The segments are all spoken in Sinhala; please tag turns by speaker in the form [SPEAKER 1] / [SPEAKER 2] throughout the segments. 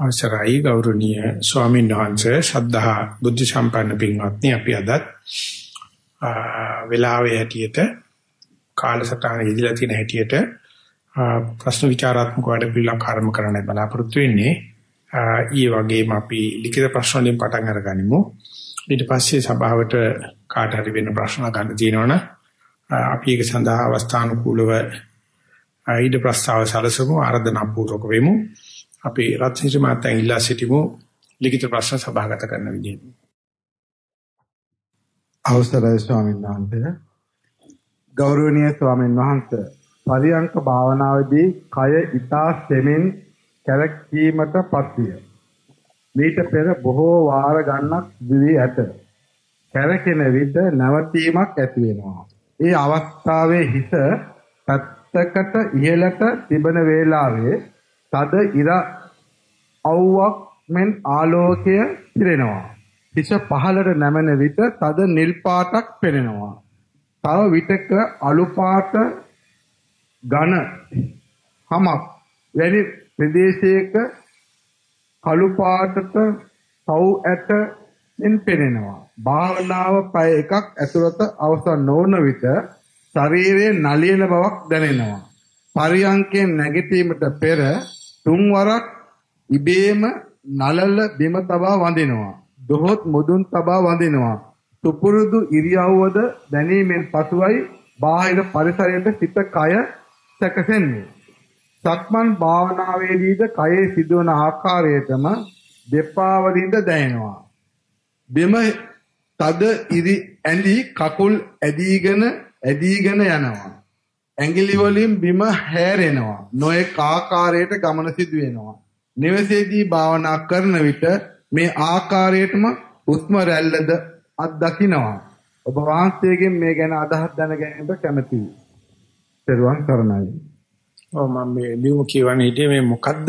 [SPEAKER 1] අවසරයි ගෞරවනීය ස්වාමීන් වහන්සේ. ශද්ධහා බුද්ධ සම්පන්න පින්වත්නි අපි අදත් වෙලාවේ හැටියට කාලසටහන ඉදිලා තියෙන හැටියට ප්‍රශ්න විචාරාත්මක වැඩ පිළිවෙලක් ආරම්භ කරන්න බලාපොරොත්තු වෙන්නේ. ඊ වගේම අපි ලිඛිත ප්‍රශ්න වලින් පටන් අරගනිමු. ඊට පස්සේ සභාවට කාට හරි වෙන ප්‍රශ්න ගන්න තියෙනවනම් අපි ඒක සඳහා අවස්ථානුකූලව ඊට ප්‍රස්තාව සැලසමු ආරාධනා පූර්වක වෙමු. අපි රත්නසිරි මාතන් ඉල්ලා සිටිමු ලිඛිත ප්‍රශ්න සභාගත කරන විදිහට.
[SPEAKER 2] අවසරයි ස්වාමීන් වහන්සේ. ගෞරවනීය ස්වාමීන් වහන්සේ පරියංක භාවනාවේදී කය ඊතා සෙමින් කැරකීමටපත් විය. මීට පෙර බොහෝ වාර ගණනක් දිවි ඇත. කැරකෙන විට නැවතීමක් ඇති වෙනවා. ඒ අවස්ථාවේ හිත පැත්තකට ඉහළට තිබෙන වේලාවේ තද ඉර අවුවක් මෙන් ආලෝකය පිරෙනවා. හිස පහළට නැමෙන විට තද නිල් පාටක් පෙනෙනවා. තව විටක අලු පාට ඝන හමක් වැනි ප්‍රදේශයක කළු පාටට සව් ඇට මෙන් පෙනෙනවා. භාවනාව පය එකක් ඇතුළත අවසන් නොවන විට ශරීරයේ නලියන බවක් දැනෙනවා. පරියංකයෙන් නැගිටීමට පෙර තුන් වරක් ඉබේම නලල බිම තබා වඳිනවා. දොහොත් මුදුන් තබා වඳිනවා. සුපුරුදු ඉරියව්වද දැනීමෙන් පසුවයි බාහිර පරිසරයට සිත කය සැකසෙන්නේ. සක්මන් භාවනාවේදීද කයේ සිදුවන ආකාරයටම දෙපා වලින්ද දැනෙනවා. බිම තද ඉරි ඇඳි කකුල් ඇදීගෙන ඇදීගෙන යනවා. ඇඟිලි වලින් බිම හැරෙනවා. නොඑක ආකාරයට ගමන සිදු වෙනවා. නිවසේදී භාවනා කරන විට මේ ආකාරයටම හුස්ම රැල්ලද අත්දකින්නවා. ඔබ වහන්සේගෙන් මේ ගැන අදහස් දැන ගැනීමට කැමැතියි. පෙරවන් කරණයි.
[SPEAKER 1] ඔව් මම මේ ලියුම කියවන්නේ හිටියේ මේ මොකද්ද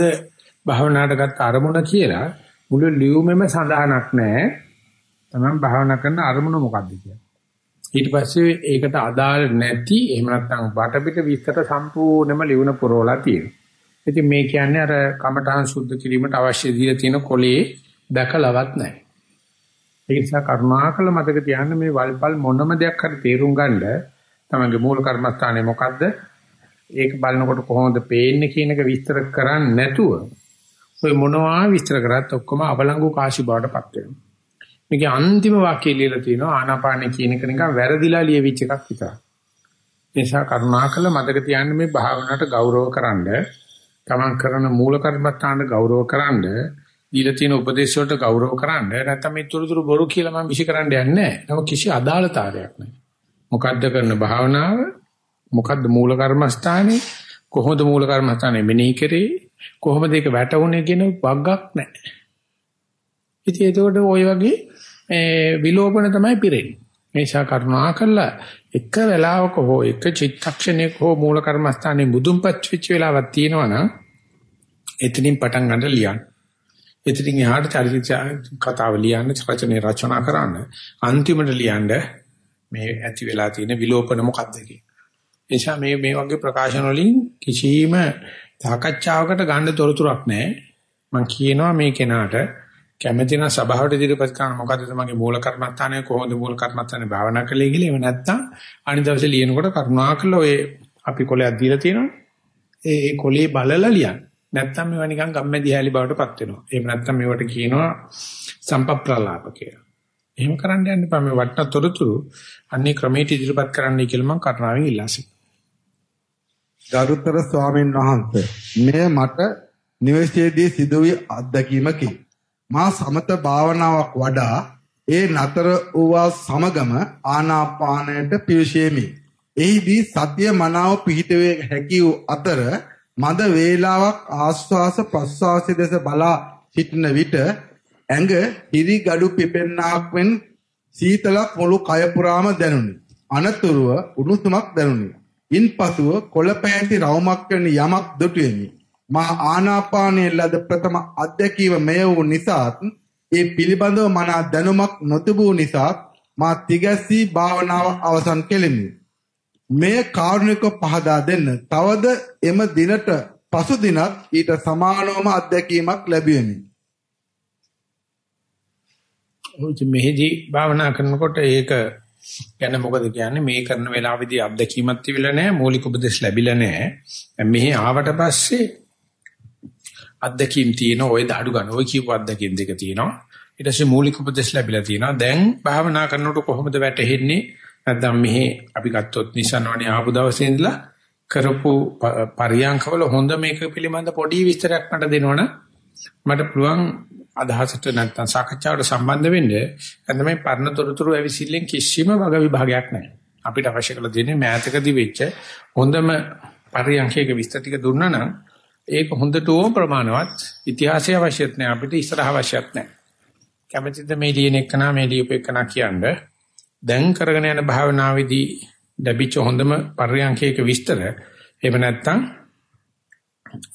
[SPEAKER 1] භාවනාවට ගත්ත අරමුණ කියලා මුළු ලියුමෙම සඳහනක් නැහැ. තමන් භාවනා කරන අරමුණ මොකද්ද කියලා. ඊට පස්සේ ඒකට අදාළ නැති එහෙම නැත්නම් වටපිට විස්තර සම්පූර්ණයෙන්ම ලියුණ පුරවලා තියෙනවා. ඉතින් මේ කියන්නේ අර කමඨහං සුද්ධ කිරීමට අවශ්‍ය දීලා තියෙන කොලේ දැකලවත් නැහැ. ඒ නිසා කරුණාකර මතක තියාගන්න මේ වල්පල් මොනම දෙයක් හරි තේරුම් ගන්න තමගේ මූල කර්මස්ථානේ මොකද්ද? ඒක බලනකොට කොහොමද පේන්නේ කියන එක විස්තර කරන්නේ නැතුව ඔය මොනවා විස්තර කරත් ඔක්කොම අවලංගු කාශි බවටපත් වෙනවා. මේකේ අන්තිම වාක්‍යය ලියලා තියෙනවා ආනාපාන කියන එක නිකන් වැරදිලා ලියවිච්ච එකක් විතරයි. ඒ නිසා කරුණාකර මතක තියාගන්න මේ භාවනාවට ගෞරව කරන්න, තමන් කරන මූල කර්මස්ථානට ගෞරව කරන්න, දීලා තියෙන උපදේශ වලට ගෞරව කරන්න. නැත්නම් මේ තුරුතුරු බොරු කියලා මම විශ්ි කරන්න යන්නේ නැහැ. නම කිසි අදාළතාවයක් නැහැ. මොකද්ද කරන භාවනාව? මොකද්ද මූල කර්මස්ථානේ? කොහොමද මූල කර්මස්ථානේ මෙනෙහි කරේ? කොහොමද ඒක වැටුනේ කියන වග්ගක් නැහැ. ඉතින් ඒකට ওই වගේ විලෝපන තමයි පිරෙන්නේ. මේ නිසා කරුණා කළා එක වෙලාවක හෝ එක චිත්තක්ෂණයක හෝ මූල කර්මස්ථානයේ මුදුන්පත් වෙච්ච වෙලාවක් තියෙනවා නම් එතනින් පටන් ගන්න ලියන්න. එතනින් එහාට චරිත කතාව ලියන්න, රචනය රචනා කරන්න. අන්තිමට ලියන්න මේ ඇති වෙලා තියෙන විලෝපන මොකක්ද නිසා මේ මේ වගේ ප්‍රකාශන වලින් කිසිම සාකච්ඡාවකට ගන්න තොරතුරක් නැහැ. මම කියනවා මේ කෙනාට කැමැති නම් සභාවට ඉදිරිපත් කරන මොකද්ද තමගේ මූල කර්මස්ථානය? කොහොමද මූල කර්මස්ථානේ භාවනා කළේ කියලා? එහෙම නැත්නම් අනිත් දවසේ ලියනකොට කරුණාකරලා ඔය අපි කොලයක් දීලා තියෙනවා ඒ ඒ කොලේ බලලා ලියන්න. නැත්නම් මේවා නිකන් ගම්මැදි හැලි බවටපත් වෙනවා. එහෙම නැත්නම් මේවට කියනවා සම්පප්‍රලාප කියලා. එහෙම කරන්න යන්න එපා. මේ වටන තොරතුරු අන්නේ ක්‍රමයට ඉදිරිපත් කරන්නයි කියලා මම කරුණාවෙන් ඉල්ලා
[SPEAKER 2] සිටිනවා. ගරුතර ස්වාමීන් වහන්සේ මෙය මට නිවසේදී සිදුවී අත්දැකීමකි. මා සමත භාවනාවක් වඩා ඒ නතර වූවා සමගම ආනාපානයට පිවිසෙමි. එහිදී සතිය මනාව පිහිටවේ හැකි වූ අතර මද වේලාවක් ආස්වාස ප්‍රස්වාසයේ දෙස බලා සිටින විට ඇඟ හිරි gadu පිපෙන්නාක් වෙන් සීතලක් මුළු කය පුරාම දැනුනි. අනතුරුව උණුසුමක් දැනුනි. ඉන්පසුව කොළපෑටි රවුමක් වැනි යමක් දුටුවෙමි. මා ආනාපානයේ ලද ප්‍රථම අධ්‍යක්ීව මෙය වූ නිසාත් ඒ පිළිබඳව මන දැනුමක් නොතිබූ නිසාත් මා තිගැස්සී භාවනාව අවසන් කෙලිමි. මෙය කාරුණික පහදා දෙන්න. තවද එම දිනට පසු දිනත් ඊට සමානවම අත්දැකීමක් ලැබුවෙමි.
[SPEAKER 1] ඔය මෙහෙදි භාවනා කරනකොට ඒක ගැන මොකද කියන්නේ මේ කරන වෙලාවේදී අත්දැකීමක් තිබිලා නැහැ මූලික උපදෙස් ලැබිලා නැහැ. මෙහි ආවට පස්සේ අත්දැකීම් තියෙන ওই දඩු ගන්න ওই කියපු අත්දැකීම් දෙක තියෙනවා. ඊට පස්සේ මූලික උපදෙස් ලැබිලා තියෙනවා. දැන් භාවනා කරනකොට කොහොමද වැටෙන්නේ? නැත්නම් මෙහි අපි ගත්තොත් නිසන්වනේ ආපු දවසේ ඉඳලා කරපු පරියන්කවල හොඳ මේක පිළිබඳ පොඩි විස්තරයක් මට දෙනවනම් මට පුළුවන් අදහසට නැත්නම් සාකච්ඡාවට සම්බන්ධ වෙන්නේ නැත්නම් මේ පරණ තොරතුරු ඇවිසිල්ලෙන් කිසිම වග විභාගයක් නැහැ. අපිට අවශ්‍ය කරලා දෙන්නේ මෑතකදී වෙච්ච හොඳම පරියන්කයක විස්තර ටික දුන්නා නම් ඒක හොඳටම ප්‍රමාණවත් ඉතිහාසය අවශ්‍යත් නැහැ අපිට ඉස්සරහ අවශ්‍යත් නැහැ. කැමැතිද මේ ලියන එකනා මේ ලියුපෙකනා කියන්නේ දැන් කරගෙන යන භාවනාවේදී ලැබිච්ච හොඳම පරියන්කයක විස්තර එහෙම නැත්නම්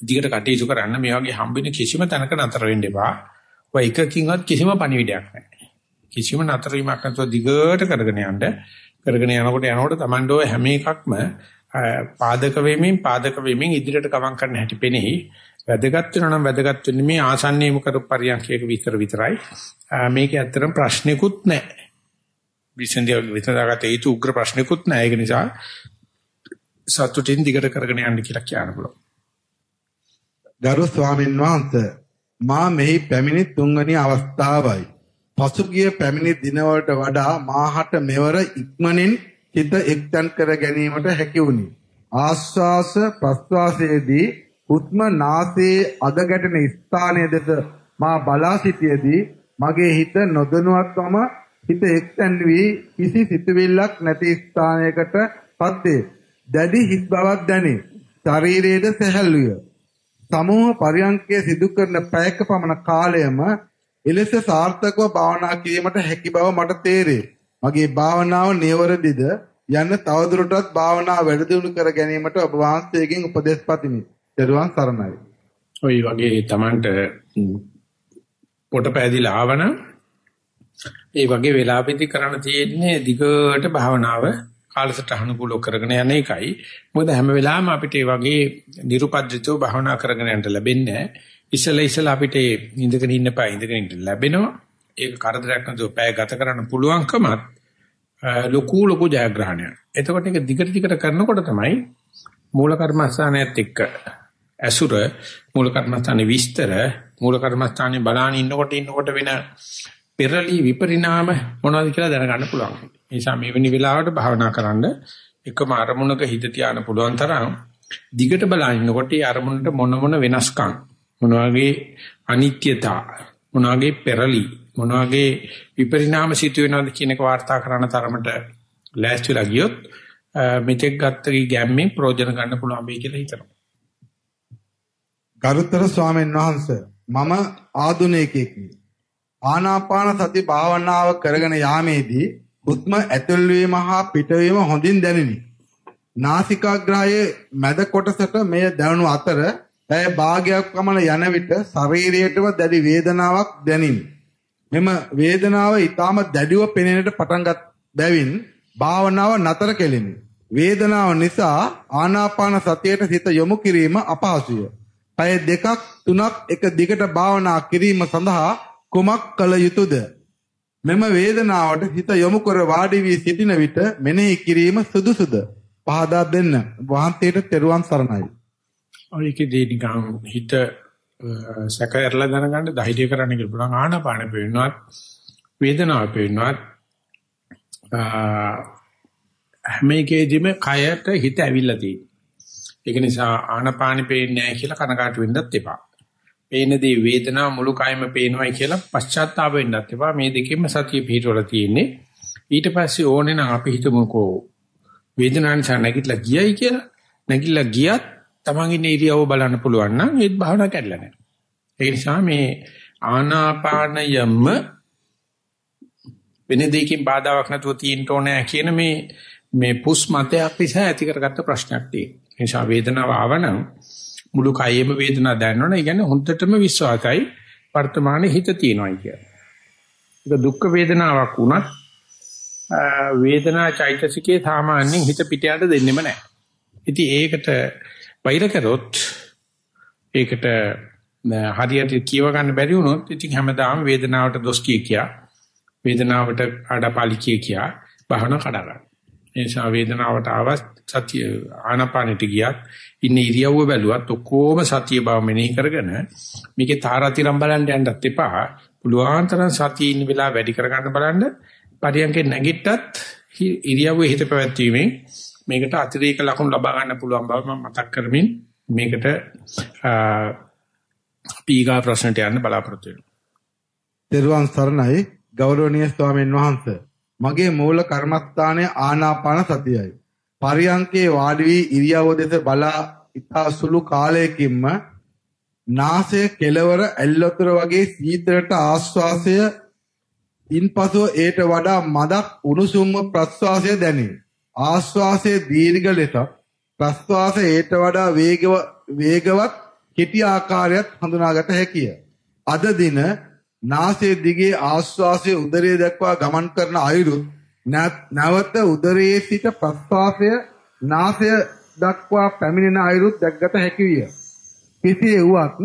[SPEAKER 1] දිගට කටයුතු කරන්න මේ වගේ හම්බෙන කිසිම තැනක නතර වෙන්න එපා. ඔය එකකින්වත් කිසිම පණිවිඩයක් නැහැ. කිසිම නතර වීමක් නැතුව දිගට කරගෙන යන්න කරගෙන යනකොට යනකොට Tamando හැම එකක්ම පාදක වෙමින් පාදක වෙමින් ඉදිරියට ගමන් කරන්න හැටි පෙනෙහි වැදගත් වෙනවා නම් වැදගත් වෙන්නේ මේ ආසන්නයේම කර පරියන්කයක විතර විතරයි. මේක ඇත්තටම ප්‍රශ්නිකුත් නැහැ. විසඳිය විසඳාගත යුතු උග්‍ර ප්‍රශ්නිකුත් නැහැ. ඒක නිසා සතුටින් දිගට කරගෙන යන්න කියලා කියන්න පුළුවන්.
[SPEAKER 2] ගරු ස්වාමීන් වහන්සේ මා මෙහි පැමිණි තුන්වෙනි අවස්ථාවයි. පසුගිය පැමිණි දිනවලට වඩා මාහට මෙවර ඉක්මනින් හිත එක්තන් කර ගැනීමට හැකි වුණි. ආශ්වාස ප්‍රශ්වාසයේදී හුස්ම නාසයේ අග ගැටෙන ස්ථානයේ දෙස මා බලා සිටියේදී මගේ හිත නොදැනුවත්වම හිත එක්තන් වී කිසි සිතුවිල්ලක් නැති ස්ථානයකට පත්වේ. දැඩි හිස් බවක් දැනේ. ශරීරයේද සැහැල්ලුය. සමූහ පරියන්කයේ සිදු කරන පැයක පමණ කාලයම එලෙස සාර්ථකව භාවනා කිරීමට හැකි බව මට තේරේ. මගේ භාවනාව නියවරදිද යන්න තවදුරටත් භාවනාව වැඩිදියුණු කර ගැනීමට ඔබ වහන්සේගෙන් උපදෙස් පතිමි. දරුවන් සරණයි.
[SPEAKER 1] ඔය වගේ Tamanට පොට පෑදිලා ආවනම් ඒ වගේ වෙලාවෙදි කරන්න තියෙන්නේ දිගට භාවනාව කාලසටහන කුලෝ කරගෙන යන එකයි. මොකද හැම වෙලාවෙම අපිට මේ වගේ නිරුපද්‍රිතව භාවනා කරගෙන යන්න ලැබෙන්නේ ඉස්සලා ඉස්සලා අපිට ඉඳගෙන ඉන්න පය ඉඳගෙන ඉන්න ලැබෙනවා. ඒක කරදරයක් නැතුව පැය ගත කරන්න පුළුවන්කමත් ලොකු ලොකු ජයග්‍රහණයක්. එතකොට ඒක දිගට දිගට කරනකොට තමයි මූල කර්මස්ථානයත් එක්ක ඇසුර මූල කර්මස්ථානේ විස්තර මූල කර්මස්ථානේ බලාන ඉන්නකොට ඉන්නකොට වෙන පෙරලි විපරිණාම මොනවද කියලා දැනගන්න පුළුවන්. ඒ නිසා මේ වෙනි වෙලාවට භාවනා කරන්න එකම අරමුණක හිත තියාන්න පුළුවන් තරම් දිගට බලන ඉන්නකොට ඒ අරමුණට මොන මොන වෙනස්කම් මොන වගේ අනිත්‍යතා මොන වගේ පෙරලි මොන වගේ විපරිණාම සිදු වෙනවද කියන එක වාර්තා කරන තරමට ලෑස්තිලා ගියොත් මෙතෙක් ගත්ත ගැම්මෙන් ප්‍රයෝජන ගන්න පුළුවන් වෙයි කියලා හිතනවා.
[SPEAKER 2] ගරුතර ස්වාමීන් වහන්සේ මම ආදුනිකයෙක්නි. ආනාපාන සති භාවනාව කරගෙන යාමේදී හුස්ම ඇතුල් වීම හා පිටවීම හොඳින් දැනිනි. නාසිකාග්‍රාහයේ මැද කොටසට මෙය දැනුණු අතර පැය භාගයක් පමණ යන විට ශරීරයටම දැඩි වේදනාවක් දැනිනි. මෙම වේදනාව ඊටම දැඩිව පෙනෙන්නට පටන්ගත් බැවින් භාවනාව නතර කෙලිනි. වේදනාව නිසා ආනාපාන සතියට සිත යොමු කිරීම අපහසුය. පැය දෙකක් තුනක් එක දිගට භාවනා කිරීම සඳහා කුමක් කළ යුතුද? මෙම වේදනාවට හිත යොමු කර වාඩි වී සිටින විට මෙනෙහි කිරීම සුදුසුද? පහදා දෙන්න. වහන්සේට තෙරුවන් සරණයි.
[SPEAKER 1] ඔයකදී නිකන් හිත සැකයරලා දැනගන්න ධෛර්ය කරන්න කියලා පුළුවන් ආනාපාන පේනවත් වේදනාව පේනවත් හැම එකේදීම කයට හිත ඇවිල්ලා තියෙනවා. ඒක නිසා ආනාපානෙ පේන්නේ නැහැ කියලා කනකාට වෙන්නත් එපා. පේන දේ වේදනාව මුළු කයම පේනවායි කියලා පශ්චාත්තාප වෙන්නත් එපා. මේ දෙකෙන්ම සතිය පිටවල තියෙන්නේ. ඊට පස්සේ ඕනේ නම් අපි හිතමුකෝ වේදනාවෙන් නැගිටලා ගියයි කියලා. නැගිටලා ගියත් තමන් ඉන්නේ ඉරියව්ව බලන්න පුළුවන් නම් ඒත් භාවනා කැඩලා නැහැ. ඒ නිසා මේ ආනාපානයම වෙන දෙයකින් බාධාවක් නැතුව තියෙන්න ඕනේ කියන මේ මේ පුස් මතයක් නිසා ඇති කරගත්ත ප්‍රශ්නයක් තියෙනවා. ඒ නිසා වේදනාව ආවනම් මුළු කයෙම වේදනාව දැනනවනේ. ඒ කියන්නේ හොඳටම විශ්වාසයි වර්තමානයේ හිත තියෙනවා කියන්නේ. ඒක දුක් වේදනාවක් වුණත් වේදනා චෛතසිකේ සාමාන්‍යයෙන් හිත පිටයට දෙන්නෙම නැහැ. ඉතින් ඒකට වෛර කරොත් ඒකට හරියට කියව ගන්න බැරි වුණොත් ඉතින් හැමදාම වේදනාවට දොස් කිය කියා වේදනාවට ආඩපාලි කිය කියා බහන කඩා ගන්න. ඒ නිසා වේදනාවට ආවස් සතිය ආනාපානෙට ගියත් ඉන්න ඉරියව්ව බැලුවත් ඔක්කොම සතිය බව මෙනෙහි කරගෙන මේකේ තාරාතිරම් බලන්න යන්නත් එපා. පුළුවන් තරම් සතිය ඉන්න වෙලාව වැඩි කරගන්න බලන්න. පරියන්කේ නැගිට්ටත් ඉරියව්වේ හිත පැවැත්වීමෙන් මේකට අතිරේක ලකුණු ලබා ගන්න පුළුවන් බව මම මතක් කරමින් මේකට පීගා ප්‍රශ්නට යන්න බලාපොරොත්තු වෙනවා.
[SPEAKER 2] දරුවන් සරණයි ගෞරවනීය ස්වාමීන් වහන්සේ. මගේ මූල කර්මස්ථානය ආනාපාන සතියයි. පරියංකේ වාඩි වී ඉරියව්ව දෙස බලා ඉතා සුළු කාලයකින්ම නාසය කෙලවර ඇල්ලතර වගේ සීතලට ආශ්වාසය ඉන්පසු ඒට වඩා මදක් උණුසුම්ව ප්‍රශ්වාසය දැනේ. ආශ්වාසයේ දීර්ඝ ලෙස ප්‍රශ්වාසය ඒට වඩා වේගවත් කෙටි ආකාරයක් හඳුනාගත හැකිය. අද දින නාසයේ දිගේ ආශ්වාසයේ උදරයේ දක්වා ගමන් කරන අයුරු නැවත උදරයේ සිට ප්‍රශ්වාසය නාසය දක්වා පැමිණෙන අයුරුත් දැක්ගත හැකි විය. කෙසේ වුවත්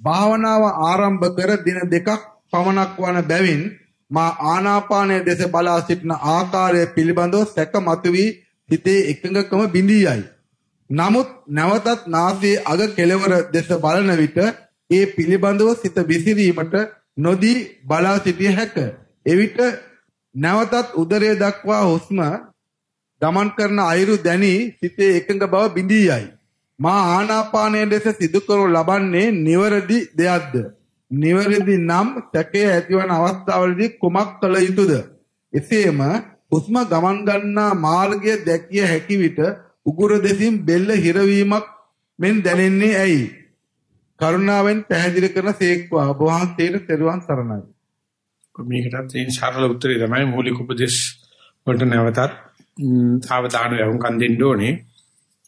[SPEAKER 2] භාවනාව ආරම්භ කර දින දෙකක් පමණක් වන බැවින් මා ආනාපානයේ දෙස බලා සිටින ආකාරය පිළිබඳව සැක මතුවී හිතේ එකඟකම බිඳී යයි. නමුත් නැවතත් නාසයේ අග කෙළවර දෙස බලන විට ඒ පිළිබඳව සිත විසිරීමට නොදී බලා සිටිය හැක. එවිට නැවතත් උදරය දක්වා හුස්ම ගමන් කරන අයුරු දැනි සිතේ එකඟ බව බිඳී යයි. මා ආනාපානයේ දෙස සිදු කරනු ලබන්නේ නිවැරදි දෙයක්ද? නිවැරදි නම් සැකේ ඇතිවන අවස්ථාවලදී කුමක් කළ යුතුද? එසේම හුස්ම ගමන් ගන්නා මාර්ගය දැකිය හැකි විට උගුර දෙසින් බෙල්ල හිරවීමක් මෙන් දැනෙන්නේ ඇයි? කරුණාවෙන් පැහැදිලි කරන සේක්වා ඔබ වහන්සේට තෙරුවන් සරණයි.
[SPEAKER 1] මේකටත් තියෙන සරල උත්තරේ තමයි මූලික උපදේශ වලට නැවතත් සාවධානව වුන් දෙන්න ඕනේ.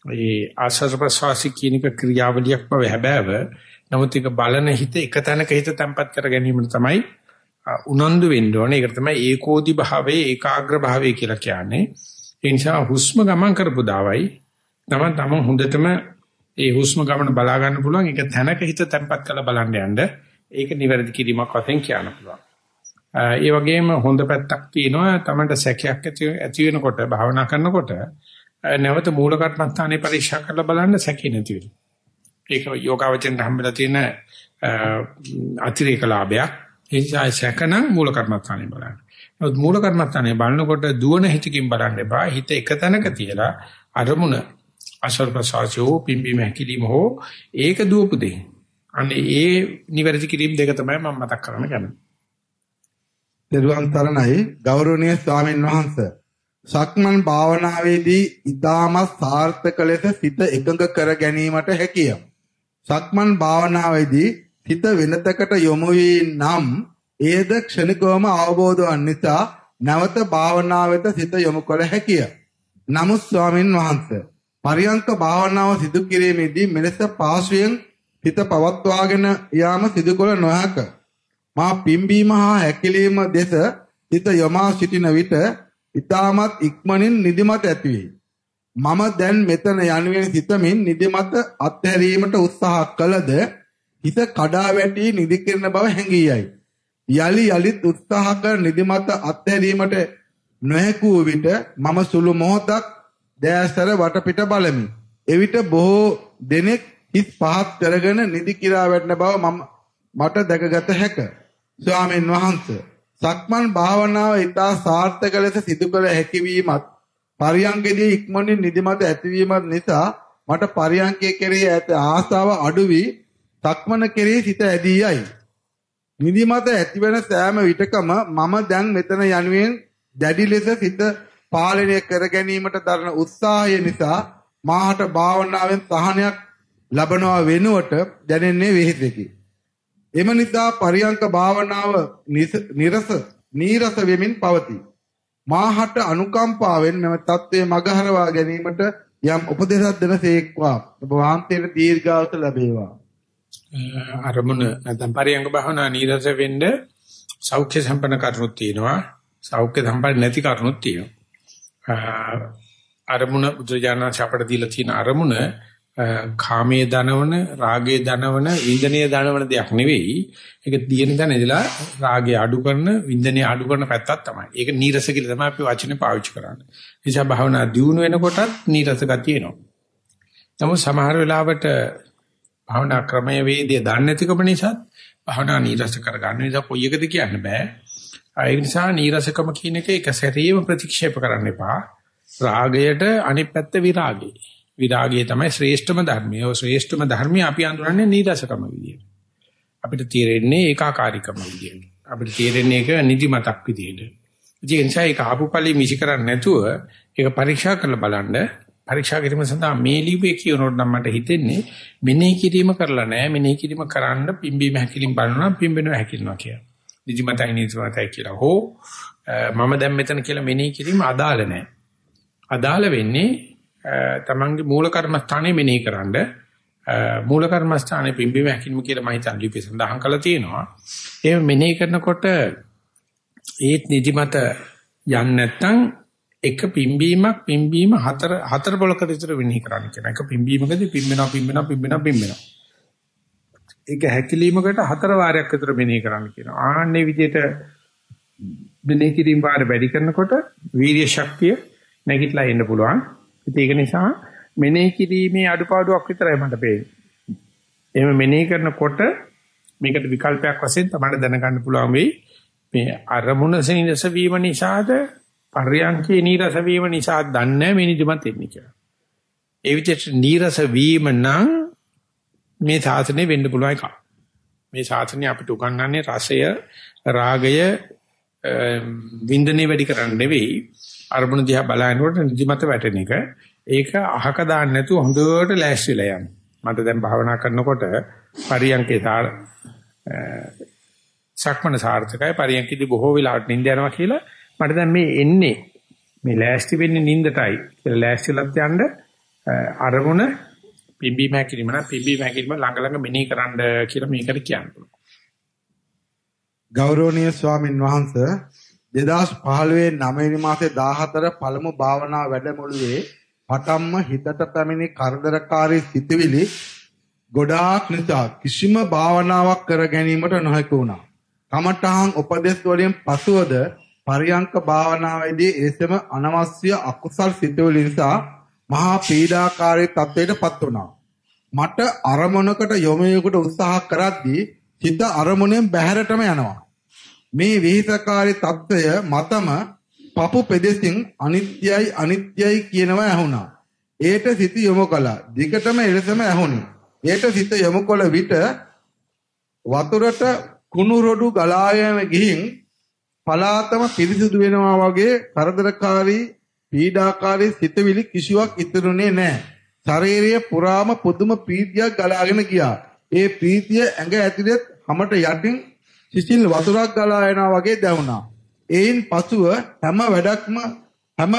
[SPEAKER 1] ඒ ආශ්‍රව ප්‍රසවාසී කියන එක ක්‍රියාවලියක් බව හැබෑව. නමුත් ඒක බලන හිත එක තැනක හිත තැම්පත් කර ගැනීම තමයි උනන්දු වෙන්න ඕනේ. ඒකට තමයි ඒකෝදි භාවයේ ඒකාග්‍ර භාවයේ කියලා කියන්නේ. ඒ නිසා හුස්ම ගමන් කරපු දාවයි තමයි තම හොඳටම ඒ හුස්ම ගමන බලා ගන්න පුළුවන්. ඒක තැනක හිත තැම්පත් කරලා බලන්න යන්න. ඒක නිවැරදි කිරීමක් වශයෙන් කියන්න පුළුවන්. ඒ වගේම හොඳ පැත්තක් තියෙනවා තමන්ට සැකයක් ඇති වෙනකොට භාවනා කරනකොට නැවත මූල කර්මස්ථානේ පරීක්ෂා කරලා බලන්න සැකේ නැති වෙනවා. ඒක යෝගාවචෙන් හම්බෙලා තියෙන අතිරේක ලාභයක්. ඒ නිසා සැකන මූල කර්මස්ථානේ බලන්න. නමුත් මූල කර්මස්ථානේ බලනකොට දුවන හිතකින් බලන්න එපා. හිත එක තැනක තියලා අරමුණ අසල් ප්‍රසාරෝ පිම්බීම හැකිලිම හෝ ඒක දුවපු දෙයි. අනේ ඒ නිවැරදි කිරීම දෙක තමයි මම මතක් කරන්න කැමතියි.
[SPEAKER 2] දරුවන් තරණයි ගෞරවනීය ස්වාමීන් වහන්සේ සක්මන් භාවනාවේදී ඊටමත් සාර්ථක ලෙස සිත එකඟ කර ගැනීමට හැකිය. සක්මන් භාවනාවේදී සිත වෙනතකට යොමු නම් එයද ක්ෂණිකවම අවබෝධ වන් නිසා නැවත භාවනාව වෙත සිත යොමු කළ හැකිය. නමුත් ස්වාමින් වහන්සේ පරියංක භාවනාව සිදු කිරීමේදී මෙලෙස පාර්ශ්වයෙන් හිත පවත්වාගෙන යාම සිදු කළ නොහැක. මා පිම්බීම හා හැකිලීම දෙස හිත යොමා සිටින විට ඊටමත් ඉක්මනින් නිදිමත ඇති වේ. මම දැන් මෙතන යනුවෙන් සිතමින් නිදිමත අත්හැරීමට උත්සාහ කළද හිත කඩා වැටි නිදි කිරන බව හැඟී යයි. යලි යලිත් උත්සාහ කර නිදිමත අත්හැරීමට නොහැකූ විට මම සුළු මොහොතක් දෑසර වටපිට බලමි. එවිට බොහෝ දෙනෙක් හිස් පහත් කරගෙන නිදි කිරා වැටෙන බව මම මට දැකගත හැකිය. ස්වාමීන් වහන්සේ සක්මන් භාවනාව ඉතා සාර්ථක ලෙස සිදු කළ හැකි වීමත් පරියංගයේදී ඉක්මනින් නිදිමත ඇතිවීමත් නිසා මට පරියංගයේ කෙරෙහි ඇත ආසාව අඩු වී සක්මන කෙරෙහි සිත ඇදී යයි. නිදිමත ඇතිවන සෑම විටකම මම දැන් මෙතන යනුවෙන් දැඩි ලෙස සිත පාලනය කර ගැනීමට දරන උත්සාහය නිසා මාහට භාවනාවෙන් සහනයක් ලබනවා වෙනුවට දැනෙන්නේ වෙහෙසකි. එම නිසා පරියංක භාවනාව නිරස නීරස වෙමින් පවතී. මාහට අනුකම්පාවෙන් මෙම தત્ත්වය මගහරවා ගැනීමට යම් උපදේශයක් දෙනසේක්වා. ඔබ වහන්සේට දීර්ඝාස ලැබේවා.
[SPEAKER 1] අරමුණ නැත්නම් පරියංග භාවනා නීරස වෙන්න සෞඛ්‍ය සම්පන්න කරුණුත් තියෙනවා. සෞඛ්‍ය සම්පන්න නැති කරුණුත් තියෙනවා. අරමුණ බුදුජානක අපට දීලා තියෙන අරමුණ කාමයේ දනවන, රාගයේ දනවන, වින්දනයේ දනවන දෙයක් නෙවෙයි. ඒක තියෙන තැන ඉඳලා රාගය අඩු කරන, වින්දනය අඩු කරන පැත්තක් තමයි. ඒක නීරස කියලා තමයි අපි වචනේ පාවිච්චි කරන්නේ. නිසා භාවනා දියුණු වෙනකොටත් නීරස ගතිය එනවා. නමුත් සමහර වෙලාවට භාවනා ක්‍රමයේ වේදේ දන්නේ නැතිකම නිසා භාවනා නීරස කරගන්න නිසා කොයි එකද කියන්න බෑ. ඒ නිසා නීරසකම කියන එක එක සැරේම ප්‍රතික්ෂේප කරන්න එපා. රාගයට අනිත් පැත්ත විරාගය. විරාගය තමයි ශ්‍රේෂ්ඨම ධර්මය. ඔය ශ්‍රේෂ්ඨම ධර්මය අපි අඳුරන්නේ නීරසකම විදියට. අපිට තේරෙන්නේ ඒකාකාරීකම විදියට. අපිට තේරෙන්නේ ඒක නිදිමතක් විදියට. ඒ නිසා ඒක ආපුපලි මිසි කරන්නේ නැතුව ඒක පරීක්ෂා කරලා බලන්න පරීක්ෂා කිරීම සඳහා මේ ලිපේ කියනකොට නම් මට හිතෙන්නේ මෙනෙහි කිරීම කරලා නැහැ මෙනෙහි කිරීම කරන්න පිම්බීම හැකිලින් බලනවා පිම්බෙනවා හැකිලනවා කියලා. නිදිමතයි නිදිමතයි කියලා හෝ මම දැන් මෙතන කියලා මෙනෙහි කිරීම අදාළ නැහැ. අදාළ වෙන්නේ තමන්ගේ මූල කර්මස්ථානයේ මෙනෙහි කරන්න මූල කර්මස්ථානයේ පිම්බීම හැකිලිම කියලා මම හිතන ලිපේ සඳහන් කරලා තියෙනවා. ඒ මෙනෙහි කරනකොට ඒත් නිදිමත යන්නේ නැත්නම් එක පිම්බීමක් පිම්බීම හතර හතර පොලකට විතර වෙන්නේ කරන්න කියන එක පිම්බීමකදී පිම්බෙනවා පිම්බෙනවා පිම්බෙනවා පිම්බෙනවා. ඒක හැකිලීමකට හතර වාරයක් විතර මෙනෙහි කරන්න කියනවා. ආන්නේ විදිහට මෙනෙහි කිරීම වාර වැඩි කරනකොට වීර්ය ශක්තිය නැගිටලා එන්න පුළුවන්. ඒක නිසා මෙනෙහි කිරීමේ අඩුපාඩුවක් විතරයි මට පේන්නේ එහෙම මෙනෙහි කරනකොට මේකට විකල්පයක් වශයෙන් තමයි දැනගන්න පුළුවන් වෙයි මේ අරමුණ සෙනස වීම නිසාද පර්යංකේ නීරස වීම නිසා දන්නේ මේ නිදිමත එන්නේ කියලා. ඒ විදිහට නීරස වීම නම් මේ සාසනේ වෙන්න පුළුවන් එකක්. මේ සාසනේ අපිට උගන්වන්නේ රසය, රාගය වින්දනේ වැඩි කරන්න නෙවෙයි අරමුණ දිහා බලනකොට නිදිමත වැටෙන එක. ඒක අහක දාන්න නැතුව හොඳට ලෑස්තිලා යන්න. මට දැන් භාවනා කරනකොට පරියංකේ සක්මන සාර්ථකයි පරියංකේදී බොහෝ වෙලාවට නිින්ද යනවා කියලා මට දැන් මේ එන්නේ මේ ලෑස්ති වෙන්නේ නින්දටයි කියලා ලෑස්තිලත් යන්න අරමුණ පිම්බීම හැකිලිම නම් පිම්බීම හැකිලිම ළඟ ළඟ මෙනෙහි කරන්න කියලා මේකට කියනවා.
[SPEAKER 2] ගෞරවනීය ස්වාමින් වහන්සේ 2015 9 මාසේ 14 පළමු භාවනා වැඩමුළුවේ පටන්ම හිතට පැමිණි කරදරකාරී සිතුවිලි ගොඩාක් නිසා කිසිම භාවනාවක් කර ගැනීමට නොහැකි වුණා. කමඨහං උපදේශ වලින් පසුවද පරියංක භාවනාවේදී එසම අනවශ්‍ය අකුසල් සිතුවිලි නිසා මහා පීඩාකාරී තත්ත්වයටපත් වුණා. මට අරමුණකට යොමුවෙකුට උත්සාහ කරද්දී සිත අරමුණෙන් බැහැරටම යනවා. මේ විහිසකාරී తত্ত্বය මතම පපු පෙදෙසින් අනිත්‍යයි අනිත්‍යයි කියනවා ඇහුණා. ඒට සිත යොමු කළා. දිගටම එලෙසම ඇහුණි. ඒට සිත යොමු කළ විට වතුරට කුණු රොඩු ගලාගෙන ගිහින් පලාතම පිරිසිදු වෙනවා වගේ කරදරකාරී පීඩාකාරී සිතවිලි කිසිවක් ඉතුරුනේ නැහැ. ශාරීරිය පුරාම පුදුම ප්‍රීතියක් ගලාගෙන ගියා. ඒ ප්‍රීතිය ඇඟ ඇතුලේ හැමත යටින් සිසිල් වතුරක් ගලා යනවා වගේ දැනුණා. ඒයින් පසුව හැම වැඩක්ම හැම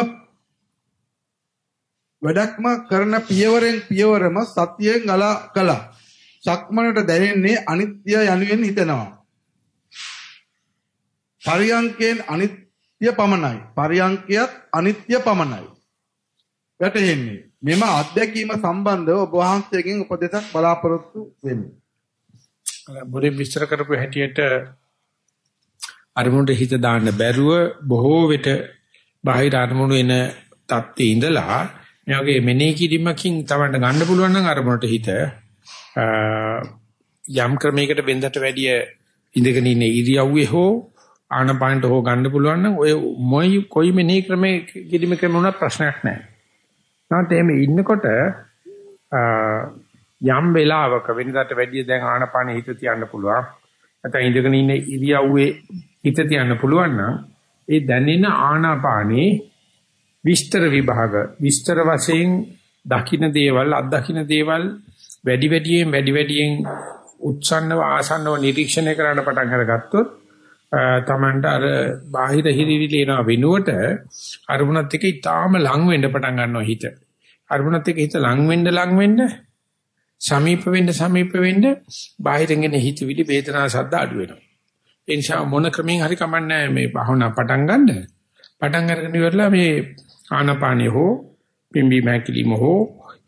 [SPEAKER 2] වැඩක්ම කරන පියවරෙන් පියවරම සතියෙන් ගලා කළා. සක්මනට දැනෙන්නේ අනිත්‍ය යනුවෙන් හිතෙනවා. පරියංකයෙන් අනිත්‍ය පමණයි. පරියංකයත් අනිත්‍ය පමණයි. වැටහෙන්නේ. මෙම අත්දැකීම සම්බන්ධව ඔබ වහන්සේගෙන් උපදෙසක් බලාපොරොත්තු වෙමි.
[SPEAKER 1] මුලින් විස්තර කරපු හැටියට අරමුණට හිත දාන්න බැරුව බොහෝ විට බාහිර අරමුණු එන தත්ත්වයේ ඉඳලා මේ වගේ මෙනෙහි කිරීමකින් තමන්ට ගන්න පුළුවන් නම් අරමුණට හිත යම් ක්‍රමයකට බෙන්දට වැඩිය ඉඳගෙන ඉන්න ඉරියව්වේ හෝ ආනපානට හෝ ගන්න පුළුවන් නම් ඔය මොයි කොයි මෙනේ ක්‍රමේ කිලිම ක්‍රම උනත් ප්‍රශ්නයක් නැහැ. නැත්නම් එහෙම ඉන්නකොට යම් වෙලාවක වෙනදාට වැඩිය දැන් ආනපාන හිත තියන්න පුළුවන්. නැත්නම් ඉඳගෙන ඉන්න ඉරියව්වේ හිත තියන්න පුළුවන් නම් ඒ දැනෙන ආනාපානේ විස්තර විභාග විස්තර වශයෙන් දකින්න දේවල් අත්දකින්න දේවල් වැඩි වැඩියෙන් වැඩි වැඩියෙන් උත්සන්නව ආසන්නව නිරීක්ෂණය කරන්න පටන් අරගත්තොත් තමන්ට අර බාහිර හිරිවිලි එනවා වෙනුවට අරමුණත් එක්ක ඊටාම ලං වෙන්න පටන් ගන්නවා හිත. අරමුණත් එක්ක හිත ලං වෙන්න ලං වෙන්න සමීප වෙන්න සමීප වෙන්න බාහිරින් එන හිතවිලි වේදනා සද්ද අඩු වෙනවා. ඒ නිසා මොන ක්‍රමෙන් හරි කමන්නේ මේ භාවනා පටන් ගන්න. පටන් අරගෙන ඉවරලා මේ ආනපානිය හෝ පිම්බි මහැකිලිම හෝ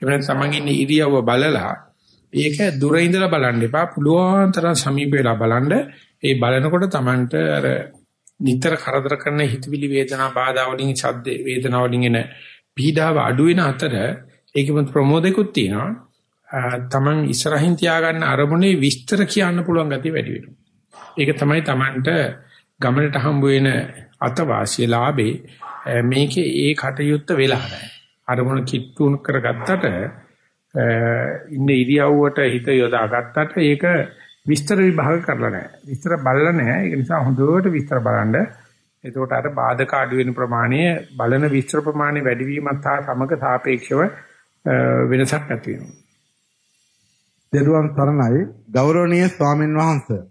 [SPEAKER 1] එවන තමන් ඉන්නේ ඉරියව්ව බලලා ඒක දුර ඉඳලා බලන්න එපා පුළුවන් තරම් සමීප වෙලා බලන්න ඒ බලනකොට තමන්ට අර නිතර කරදර කරන හිතවිලි වේදනා බාධා වලින් ශබ්ද වේදනා වලින් එන පීඩාව අඩු වෙන අතර ඒකෙම ප්‍රමෝදයකුත් තියෙනවා තමන් ඉස්සරහින් තියාගන්න අරමුණේ විස්තර කියන්න පුළුවන් ගතිය වැඩි වෙනවා ඒක තමයි තමන්ට ගමනට හම්බ වෙන අතවාසිය ලාභේ මේකේ ඒ කටයුත්ත වෙලා නැහැ අරමුණ කිට්ටු කරගත්තට ඉන්න ඉරියව්වට හිත යොදා ගත්තට ඒක විස්තර විභාග කරලා නැහැ. විස්තර බලලා නැහැ. ඒක නිසා හොඳට විස්තර බලන්න. එතකොට අර බාධක අඩු වෙන ප්‍රමාණය බලන විස්තර ප්‍රමාණය වැඩි වීමත් හා සමග සාපේක්ෂව වෙනසක් ඇති වෙනවා.
[SPEAKER 2] දරුවන් තරණයි ගෞරවනීය ස්වාමින් වහන්සේ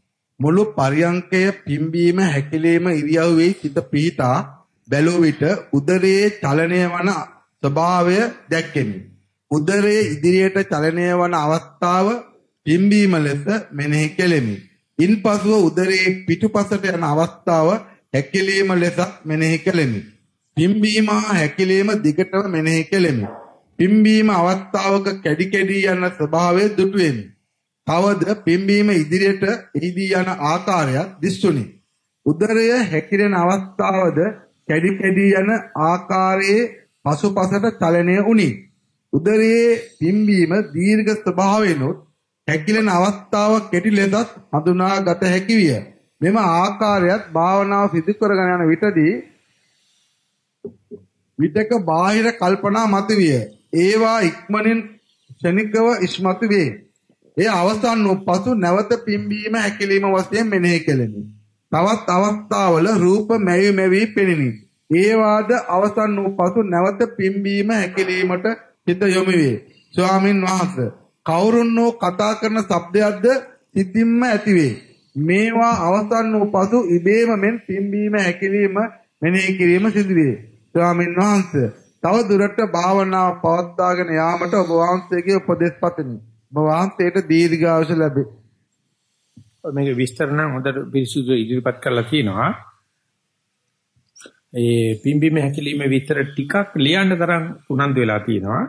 [SPEAKER 2] මුළු පරියංකය පිම්බීම හැකිලිම ඉරියව්වේ සිත පිහිටා බැලුව විට උදරයේ චලනය වන ස්වභාවය දැක්කෙමි. උදරයේ ඉදිරියට චලනය වන අවස්ථාව පිම්බීම ලෙස මෙනෙහි කෙලෙමි. ඉන්පසුව උදරයේ පිටුපසට යන අවස්ථාව හැකිලීම ලෙස මෙනෙහි කෙලෙමි. පිම්බීම හැකිලීම දිගටම මෙනෙහි කෙලෙමි. පිම්බීම අවස්ථාවක කැඩි කැඩි යන ස්වභාවය දුටුවෙමි. තවද පිම්බීම ඉදිරියට එහිදී යන ආකාරයක් දිස්සුනි. උදරය හැකිලෙන අවස්ථාවද කැඩි කැඩි යන ආකාරයේ පසුපසට චලනය වුනි. උදරයේ පිම්බීම දීර්ඝ ස්වභාවයෙන්ොත් හැකිලෙන අවස්ථාවක් කෙටි ලෙසත් හඳුනා ගත හැකි විය. මෙම ආකාරයත් භාවනාව සිදු කරගෙන යන විටදී විතක බාහිර කල්පනා මතුවිය. ඒවා ඉක්මනින් ක්ෂණිකව ඉස්මතු වේ. එය අවසන් වූ පසු නැවත පිම්බීම හැකිලිම වශයෙන් මෙනෙහි කෙලෙමි. තවත් අවස්ථාවල රූප මැවි මැවි පෙනිනි. ඒවාද අවසන් වූ පසු නැවත පිම්බීම හැකිලීමට හිත යොමු වේ. ස්වාමින් වහන්සේ කවුරුන්නෝ කතා කරන ශබ්දයක්ද සිතින්ම ඇතිවේ. මේවා අවසන් වූ පසු ඉබේම මෙන් පිම්බීම හැකිලිම මෙනෙහි කිරීම සිදුවේ. ස්වාමින් වහන්සේ තව දුරට භාවනාව පවත්වාගෙන යාමට ඔබ වහන්සේගේ උපදෙස් පතමි. ඔබ වහන්සේට දීර්ඝායුෂ ලැබේ.
[SPEAKER 1] මේක විස්තර නම් හොඳට පිරිසුදු ඉදිරිපත් කරලා තියෙනවා. ඒ පිම්බීම හැකිලිම විතර ටිකක් ලියන්න තරම් උනන්දු වෙලා තියෙනවා.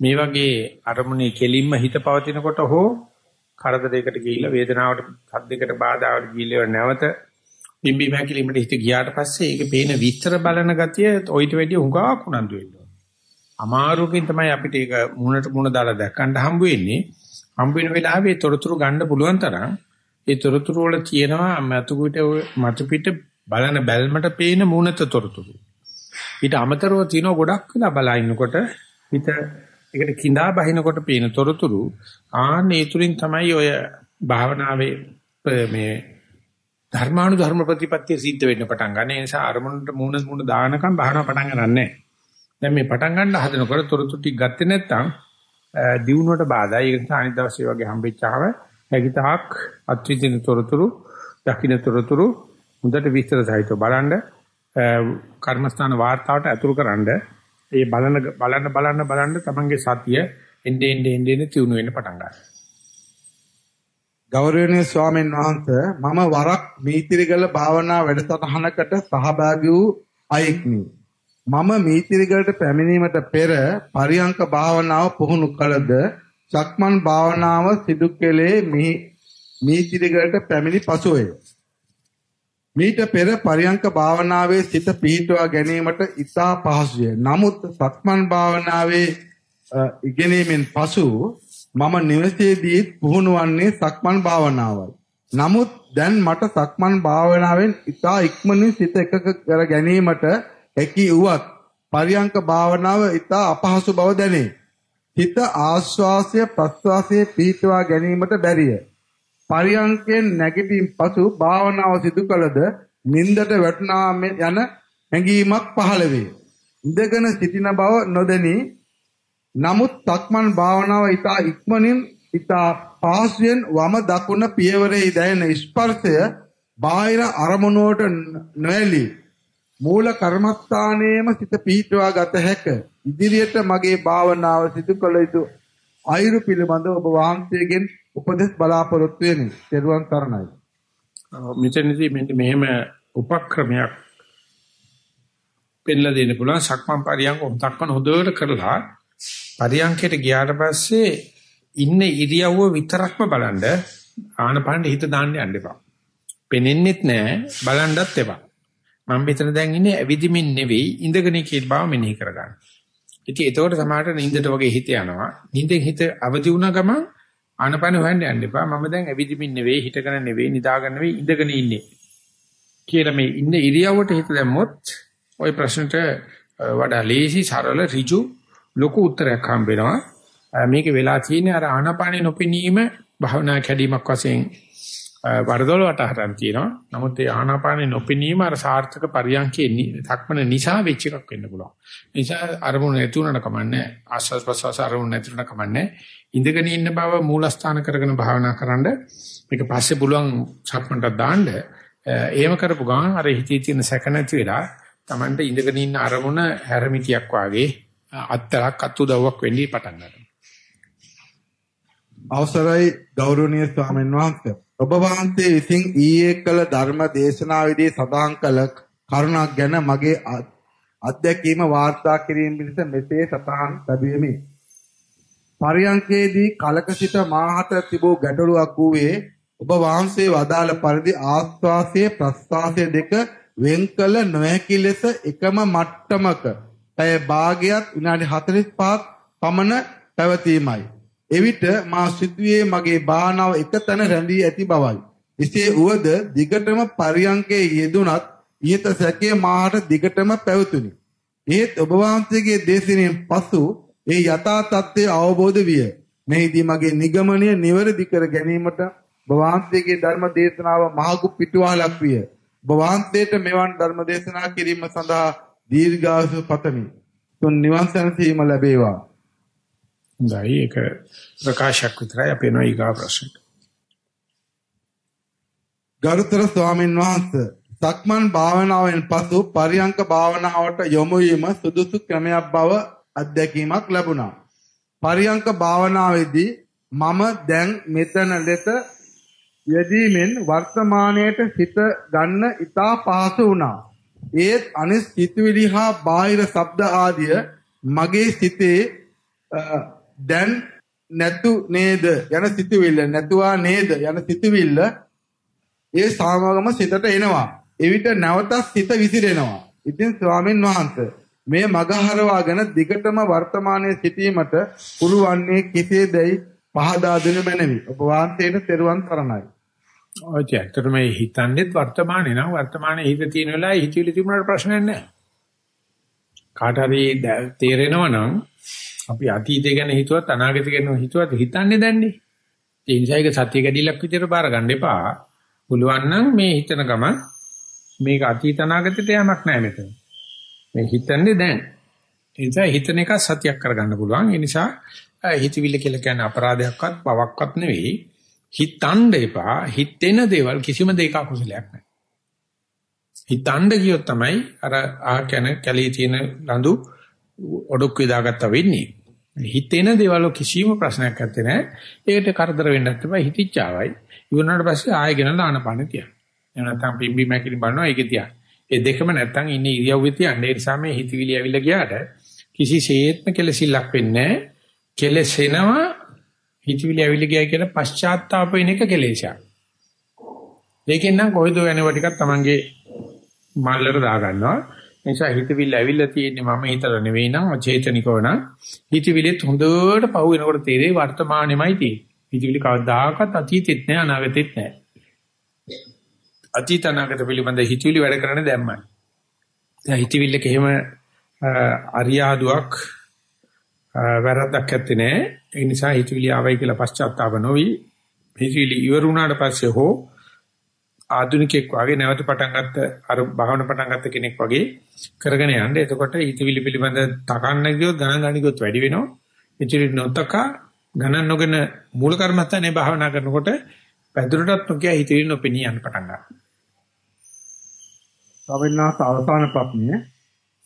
[SPEAKER 1] මේ වගේ අරමුණේ කෙලින්ම හිත පවතිනකොට හෝ කරදරයකට ගිහිල්ලා වේදනාවට සද්දයකට බාධාවට ගිහිල්ලා නැවත පිම්බීම හැකිලිමට හිත ගියාට පස්සේ ඒක පේන විතර බලන ගතිය ඔయిత වැඩි උඟාක් උනන්දු වෙනවා. අමාරුකින් තමයි අපිට ඒක මුණට මුණ දාලා දැක්කන්න හම්බ වෙන්නේ. හම්බ වෙන වෙලාවේ තොරතුරු ගන්න පුළුවන් තරම් ඒ තොරතුරු වල තියෙනවා මතු පිට මතු පිට බලන බැල්මට පේන මූණත තොරතුරු. ඊට අමතරව තියෙන ගොඩක් වෙලා බලා ඉන්නකොට හිත ඒකට කිඳා බහිනකොට පේන තොරතුරු ආන්න ඒ තුලින් තමයි ඔය භාවනාවේ මේ ධර්මානු ධර්ම ප්‍රතිපත්තිය සිද්ධ වෙන්න පටන් ගන්න. ඒ නිසා අරමුණට මූණ මූණ දානකම් භාවනාව පටන් ගන්නෑ. දැන් මේ පටන් ගන්න හදනකොට තොරතුරු ටික ගත්තේ නැත්නම් දියුණුවට බාධා. ඒ නිසා අනිත් දවසේ වගේ හම්බෙච්චාම හැකිතාක් අත්විඳින තොරතුරු, දකින්න තොරතුරු හොඳට විස්තර සහිතව බලන්න කර්මස්ථාන වාර්තාවට ඇතුළු කරන්න ඒ බලන බලන්න බලන්න බලන්න තමන්ගේ සතිය එන්නේ එන්නේ එන්නේ තියුණු වෙන්න පටන් ගන්නවා.
[SPEAKER 2] ගෞරවනීය ස්වාමීන් වහන්සේ මම වරක් මීතිරිගල භාවනා වැඩසටහනකට සහභාගී වූ අයෙක්මි. මම මීතිරිගලට පැමිණීමට පෙර පරියංක භාවනාව පුහුණු කළද සක්මන් භාවනාව සිදු කෙලේ මීතිරිගලට පැමිණි පසුවේ. මීට පෙර පරියංක භාවනාවේ සිත පිහිටුවා ගැනීමට ඉතා පහසුය. නමුත් සක්මන් භාවනාවේ ඉගෙනීමෙන් පසු මම නිවසේදී පුහුණු වන්නේ සක්මන් භාවනාවයි. නමුත් දැන් මට සක්මන් භාවනාවෙන් ඉතා ඉක්මනින් සිත එකක කර ගැනීමට හැකි වුවත් පරියංක භාවනාව ඉතා අපහසු බව දැනේ. හිත ආශ්වාසය ප්‍රශ්වාසයේ පිහිටුවා ගැනීමට බැරිය. පරියංකයෙන් නැගිටින් පසු භාවනාව සිදු කළද නින්දට වැටුණා යන හැඟීමක් පහළ වේ. ඉඳගෙන සිටින බව නොදැනි නමුත් තක්මන් භාවනාව ඊට ඉක්මනින් ඊට පාස්යෙන් වම දකුණ පියවරේ දැනෙන ස්පර්ශය බාහිර අරමුණුවට නොඇලී මූල කර්මස්ථානයේම සිත පිහිටුවා ගත හැක. ඉදිරියට මගේ භාවනාව සිදු කළ යුතු අයිරු පිළිබඳව ඔබ වහන්සේගෙන් උපදෙස් බලාපොරොත්තු වෙමි. ත්වන් තරණයි.
[SPEAKER 1] මෙතනදී මෙන්න මෙහෙම උපක්‍රමයක් පෙන්ලා දෙන්න පුළුවන් සක්මන් පරියන්ක හොතක්කන හොදට කරලා පරියන්කයට ගියාට පස්සේ ඉන්න ඉරියව්ව විතරක්ම බලන්න ආනපානෙ හිත දාන්න යන්න එපා. පෙනෙන්නෙත් නෑ බලන්නත් එපා. මම මෙතන දැන් ඉන්නේ ඇවිදිමින් නෙවෙයි ඉඳගෙන කියලා බව මෙනෙහි කරගන්න. ඉතින් ඒතකොට සමහරට නිින්දට වගේ හිත යනවා. නිින්දෙන් හිත අවදි වුණා ගමන් ආනපාන හොයන්න යන්න එපා. මම දැන් ඇවිදිමින් නෙවෙයි හිටගෙන නෙවෙයි නිදාගෙන නෙවෙයි ඉඳගෙන ඉන්නේ. කියලා මේ ඉන්න ඉරියව්වට හිත දැම්මොත් ওই ප්‍රශ්නට වඩා ලේසි සරල ඍජු ලොකු උත්තරයක් හම්බ වෙනවා. මේක වෙලා තියෙන්නේ අර ආනපානේ නොපෙනීම භවනා කැඩීමක් වශයෙන් වරදොල වටහරන් තියෙනවා. නමුත් ඒ ආනාපානේ නොපෙනීම අර සාර්ථක පරියන්කේ සක්මන නිසා වෙච්ච එකක් වෙන්න පුළුවන්. ඒ නිසා අරමුණ නැති උනන කමන්නේ ආස්වාද ප්‍රසවාස අරමුණ නැති උනන කමන්නේ ඉඳගෙන ඉන්න බව මූලස්ථාන කරගෙන භාවනා කරන්න මේක පස්සේ පුළුවන් සක්මන්ට දාන්න එහෙම කරපු ගමන් අර හිතේ තියෙන සැක නැති වෙලා Tamanට ඉඳගෙන ඉන්න අරමුණ හැරමිටියක් වාගේ අත්තරක් අත්උදව්වක් වෙන්නේ පටන් ගන්නවා.
[SPEAKER 2] අවසරයි ගෞරවනීය ස්වාමීන් වහන්සේ ඔබ වහන්සේ විසින් ඊයේ කළ ධර්ම දේශනාවේදී සඳහන් කළ කරුණක් ගැන මගේ අත්දැකීම වාර්තා කිරීම පිණිස මෙසේ සතහන් ලැබෙමි. පරියංකේදී කලක සිට මාහත තිබූ ගැටලුවක් වූයේ ඔබ වහන්සේ වදාළ පරිදි ආස්වාසයේ ප්‍රස්වාසයේ දෙක වෙන් කළ නොහැකි ලෙස එකම මට්ටමක පැය භාගයක් විනාඩි 45ක් පමණ පැවතීමයි. එවිට මා සිදුවේ මගේ භාවනාව එකතැන රැඳී ඇති බවයි. එසේ වුවද දිගටම පරියංකේ යෙදුනත් ඊට සැකේ මාහට දිගටම පැවතුනි. ඒත් ඔබ වහන්සේගේ දේශනෙන් පසු ඒ යථා තත්ත්වය අවබෝධ විය. මෙහිදී මගේ නිගමනය නිවැරදි කර ගැනීමට ඔබ වහන්සේගේ ධර්ම දේශනාව මහඟු පිටුවහලක් විය. ඔබ වහන්සේට මෙවන් ධර්ම දේශනා කිරීම සඳහා දීර්ඝායුෂ පතමි. තුන් නිවන් සැනසීම ලැබේවා.
[SPEAKER 1] හොඳයි ඒක ප්‍රකාශයක් විතරයි අපේ නෝ ඊගා ප්‍රශ්න.
[SPEAKER 2] ගරුතර ස්වාමීන් වහන්සේ සක්මන් භාවනාවෙන් පසු පරියංක භාවනාවට යොමු වීම සුදුසු ක්‍රමයක් බව අත්දැකීමක් ලැබුණා. පරියංක භාවනාවේදී මම දැන් මෙතන ලෙස යෙදීමෙන් වර්තමානයට සිත ගන්න ඉතා පහසු වුණා. ඒත් අනිත් සිතුවිලි හා බාහිර ශබ්ද ආදිය මගේ සිතේ දැන් නැතු නේද යන සිතුවිල්ල නැතුවා නේද යන සිතුවිල්ල ඒ සාමගම සිතට එනවා. එවිට නැවතත් සිත විසිරෙනවා. ඉතින් ස්වාමින් වහන්සේ මේ මගහරවාගෙන දිගටම වර්තමානයේ සිටීමට පුළුවන්නේ කෙසේදයි පහදා දෙනු මැනවි. ඔබ වහන්සේට තෙරුවන් සරණයි.
[SPEAKER 1] ඔය ඇත්තටම මේ හිතන්නේත් වර්තමානේ නම් වර්තමානයේ හිත තියෙන වෙලාවේ හිතවිලි තිබුණාට ප්‍රශ්නයක් නැහැ. කාට හරි තේරෙනවා නම් අපි අතීතය ගැන හිතුවත් අනාගතය ගැන හිතුවත් හිතන්නේ දැන්නේ. ඒ නිසා ඒක සත්‍ය ගැඩිලක් විදිහට බාර ගන්න එපා. පුළුවන් නම් මේ හිතන ගම මේක අතීත අනාගතයට යamak නෑ මෙතන. මේ හිතන්නේ දැන්. ඒ නිසා හිතන එක සත්‍යයක් කරගන්න පුළුවන්. ඒ නිසා හිතවිල්ල කියලා කියන්නේ අපරාධයක්වත් පවක්වත් නෙවෙයි. හිතන්න එපා. හිතෙන දේවල් කිසිම දෙයක අකුසලයක් නෑ. හිතන්න ගියොත් තමයි අර ආ කියන කැලේ තියෙන ලඳු ඔඩොක් වේදාගත්තා වෙන්නේ. හිතෙන දේවල් කිසිම ප්‍රශ්නයක් නැත්තේ නෑ. ඒකට කරදර වෙන්න නැත්නම් හිතිච්චාවයි. ඉවරනට පස්සේ ආයෙ ගෙනලා ආනපාන තියන්න. එහෙම නැත්නම් පිම්බි මැකිලි බලනවා ඒකේ තියන්න. ඒ දෙකම නැත්නම් ඉන්නේ ඉරියව්වේ තියන්න. ඒ නිසා මේ හිතවිලි ඇවිල්ලා ගියාට කිසිසේත්ම කෙලසිල්ලක් වෙන්නේ නෑ. කෙලසෙනවා හිතවිලි ඇවිල්ලා ගියා කියන පශ්චාත්තාප වෙන එක කෙලෙසයක්. ඒකෙන් නම් කොයිද යනවා ටිකක් Tamange මල්ලට දා ගන්නවා. නිසා හිතවිල්ල ඇවිල්ලා තියෙන්නේ මම හිතලා නෙවෙයි නම් අචේතනිකව නම් හිතවිලිත් හොඳට පහු වෙනකොට තේරෙයි වර්තමානෙමයි තියෙන්නේ. හිතවිලි කවදාකවත් අතීතෙත් නෑ අනාගතෙත් නෑ. අතීත අනාගත පිළිබඳ හිතවිලි වැඩ කරන්නේ දැම්මයි. දැන් හිතවිල්ලක එහෙම අරියාදුවක් වැරද්දක් ඇත්තේ නෑ. ඒ නිසා හිතවිලි ආවයි කියලා පශ්චාත්තාප නොවි හිතවිලි ඉවර වුණාට පස්සේ හෝ ආධුනිකෙක් වගේ නැවත පටන් ගත්ත අර භාවන පටන් ගත්ත කෙනෙක් වගේ කරගෙන යන්න. එතකොට හිතවිලි පිළිබඳ තකන්න ගියොත් ගණන් ගන්න ගියොත් වැඩි වෙනවා. ඉතිරි නොතක ගණන් නොගෙන මූල කර්මස්ථානේ භාවනා කරනකොට පැදුරටත් නොකිය හිතවිලි නොපෙනී යන්න පටන් ගන්නවා.
[SPEAKER 2] ස්වාමීන් වහන්සේ අවසාන ප්‍රශ්නය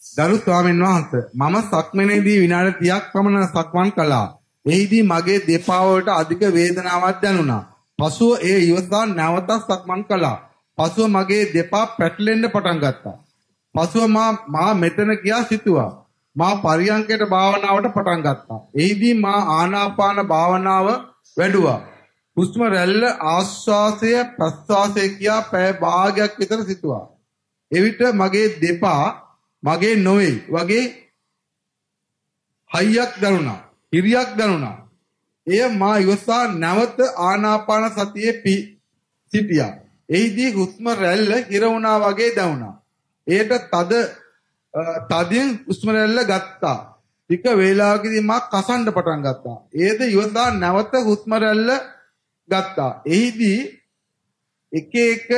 [SPEAKER 2] ගරු ස්වාමීන් වහන්සේ මම සක්මනේදී විනාඩි 30ක් පමණ සක්මන් කළා. එහිදී මගේ දෙපා වලට අධික වේදනාවක් දැනුණා. පසුව ඒ ඉවසා නැවතත් සක්මන් කළා. පසුව මගේ දෙපා පැටලෙන්න පටන් ගත්තා. පසුව මා මා මෙතන කියා සිතුවා. මා පරියංකයට භාවනාවට පටන් ගත්තා. එහිදී මා ආනාපාන භාවනාව වැඩුවා. හුස්ම රැල්ල ආශ්වාසය ප්‍රශ්වාසය කියා පැය භාගයක් විතර සිටුවා. එවිට මගේ දෙපා මගේ නොවේ වගේ හයියක් දැනුණා. හිරියක් දැනුණා. එය මා ඉවසා නැවත ආනාපාන සතියේ සිටියා. එහිදී හුස්ම රැල්ල හිර වුණා වගේ දැනුණා. එයට තද තදින් හුස්ම රැල්ල ගත්තා. ටික වේලාවකදී මා කසන්න පටන් ගත්තා. ඒද ඉවසා නැවත හුස්ම රැල්ල ගත්තා. එහිදී එක එක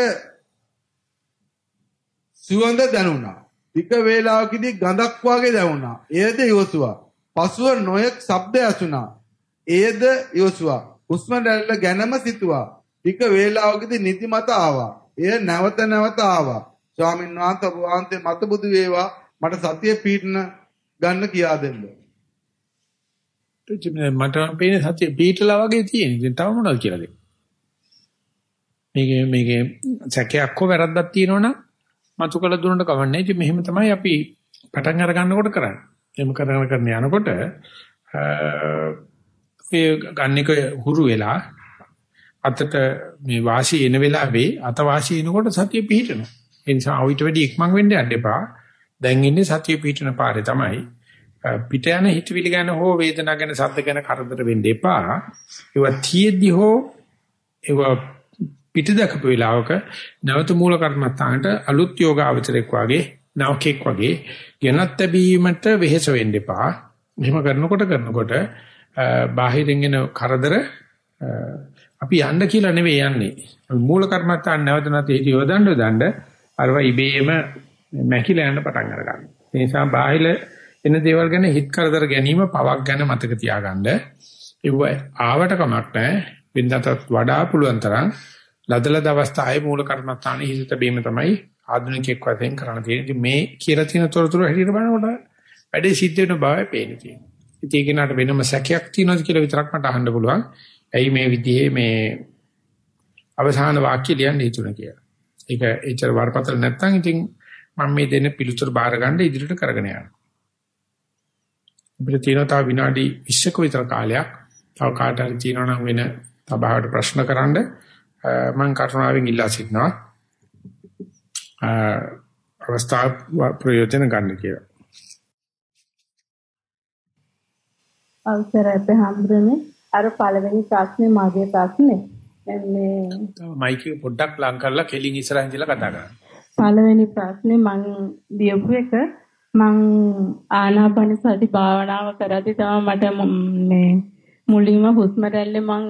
[SPEAKER 2] සුවඳ දැනුණා. ටික වේලාවකදී ගඳක් වගේ දැනුණා. එයද ඉවසුවා. පසුව නොයෙක් ශබ්ද ඇසුණා. එයද ඉවසුවා. හුස්ම රැල්ල ගැනම සිතුවා. ටික වේලාවකදී නිදිමත ආවා. එය නැවත නැවත ආවා. ස්වාමීන් වහන්සේ ඔබ වහන්සේ මත බුදු වේවා මට සතිය පීඩන ගන්න කියා දෙන්න.
[SPEAKER 1] මට පේන සතිය පීඨලා වගේ තියෙන. ඉතින් තව මොනවද කියලා දෙන්න. මේකේ මේකේ සැකයක් හෝ වැරද්දක් තියෙනවනම් මතු කළ දුන්නට කවන්නේ. ඉතින් මෙහෙම තමයි අපි පටන් අර ගන්නකොට කරන්නේ. එහෙම කරගෙන කරන යනකොට ඒ ගන්නක හුරු වෙලා අතට මේ වාසිය එන වෙලාවේ අත වාසිය එනකොට සතිය පිහිටනවා. ඒ නිසා අවිට වැඩි ඉක්මන් වෙන්න යන්න එපා. දැන් ඉන්නේ සතිය පිහිටන පාරේ තමයි. පිට යන හිතවිලි ගැන හෝ වේදනාව ගැන සද්ද ගැන කරදර වෙන්න එපා. ඒවා තියෙද්දි හෝ ඒවා පිට දැකපු වෙලාවක නැවත මූල කර්මස්ථානට අලුත් යෝගාවචරයක් වගේ නවකෙක් වගේ ගෙනත් බැීමට වෙහෙස වෙන්න එපා. එහෙම කරනකොට කරනකොට බාහිරින් එන කරදර අපි යන්න කියලා නෙවෙයි යන්නේ. මූල කර්මස්ථාන නැවත නැති යොදන්න යොදන්න අරව ඉබේම මැකිලා යන්න පටන් අරගන්නවා. ඒ නිසා බාහිර එන දේවල් ගැන හිත කරදර ගැනීම පවක් ගැන මතක තියාගන්න. ඒව ආවට කමක් නැහැ. වෙනදටත් වඩා පුළුවන් තරම් ලදලද අවස්ථාවේ මූල කර්මස්ථානයේ හිත බීම තමයි ආධුනිකයෙක් වශයෙන් කරන්න තියෙන්නේ. ඉතින් මේ කියලා තියෙන තොරතුරු හැටියට බලනකොට වැඩේ සිද්ධ වෙන බවයි පේන්නේ තියෙන්නේ. ඉතින් ඒක නට වෙනම සැකයක් තියෙනවද කියලා විතරක් මට අහන්න පුළුවන්. ඇයි මේ විදිහේ මේ අවසාන වාක්‍ය ලියන්න හිතුණා කියලා. ඒක එච්චර වරපතල නැත්නම් ඉතින් මම මේ දෙන පිළිතුර බාර ගන්න ඉදිරියට කරගෙන යනවා. අපිට තියෙනවා තව විනාඩි 20ක විතර කාලයක්. තව කාට හරි තියෙනවා නම් වෙන තබාවට ප්‍රශ්න කරන්න මම කරුණාවෙන් ඉල්ලා සිටිනවා. අවස්ථාව ප්‍රයෝජන ගන්න කියලා.
[SPEAKER 3] අවසරයි පහම්බුනේ අර පළවෙනි ප්‍රශ්නේ මගේ ප්‍රශ්නේ
[SPEAKER 1] මේ මයික් එක පොඩ්ඩක් ලං කරලා කෙලින් ඉස්සරහින් ඉඳලා කතා කරන්න.
[SPEAKER 3] පළවෙනි ප්‍රශ්නේ මං දීපු එක මං ආනාපාන සති භාවනාව කරද්දී තමයි මට මේ මුලින්ම හුස්ම රැල්ලේ මං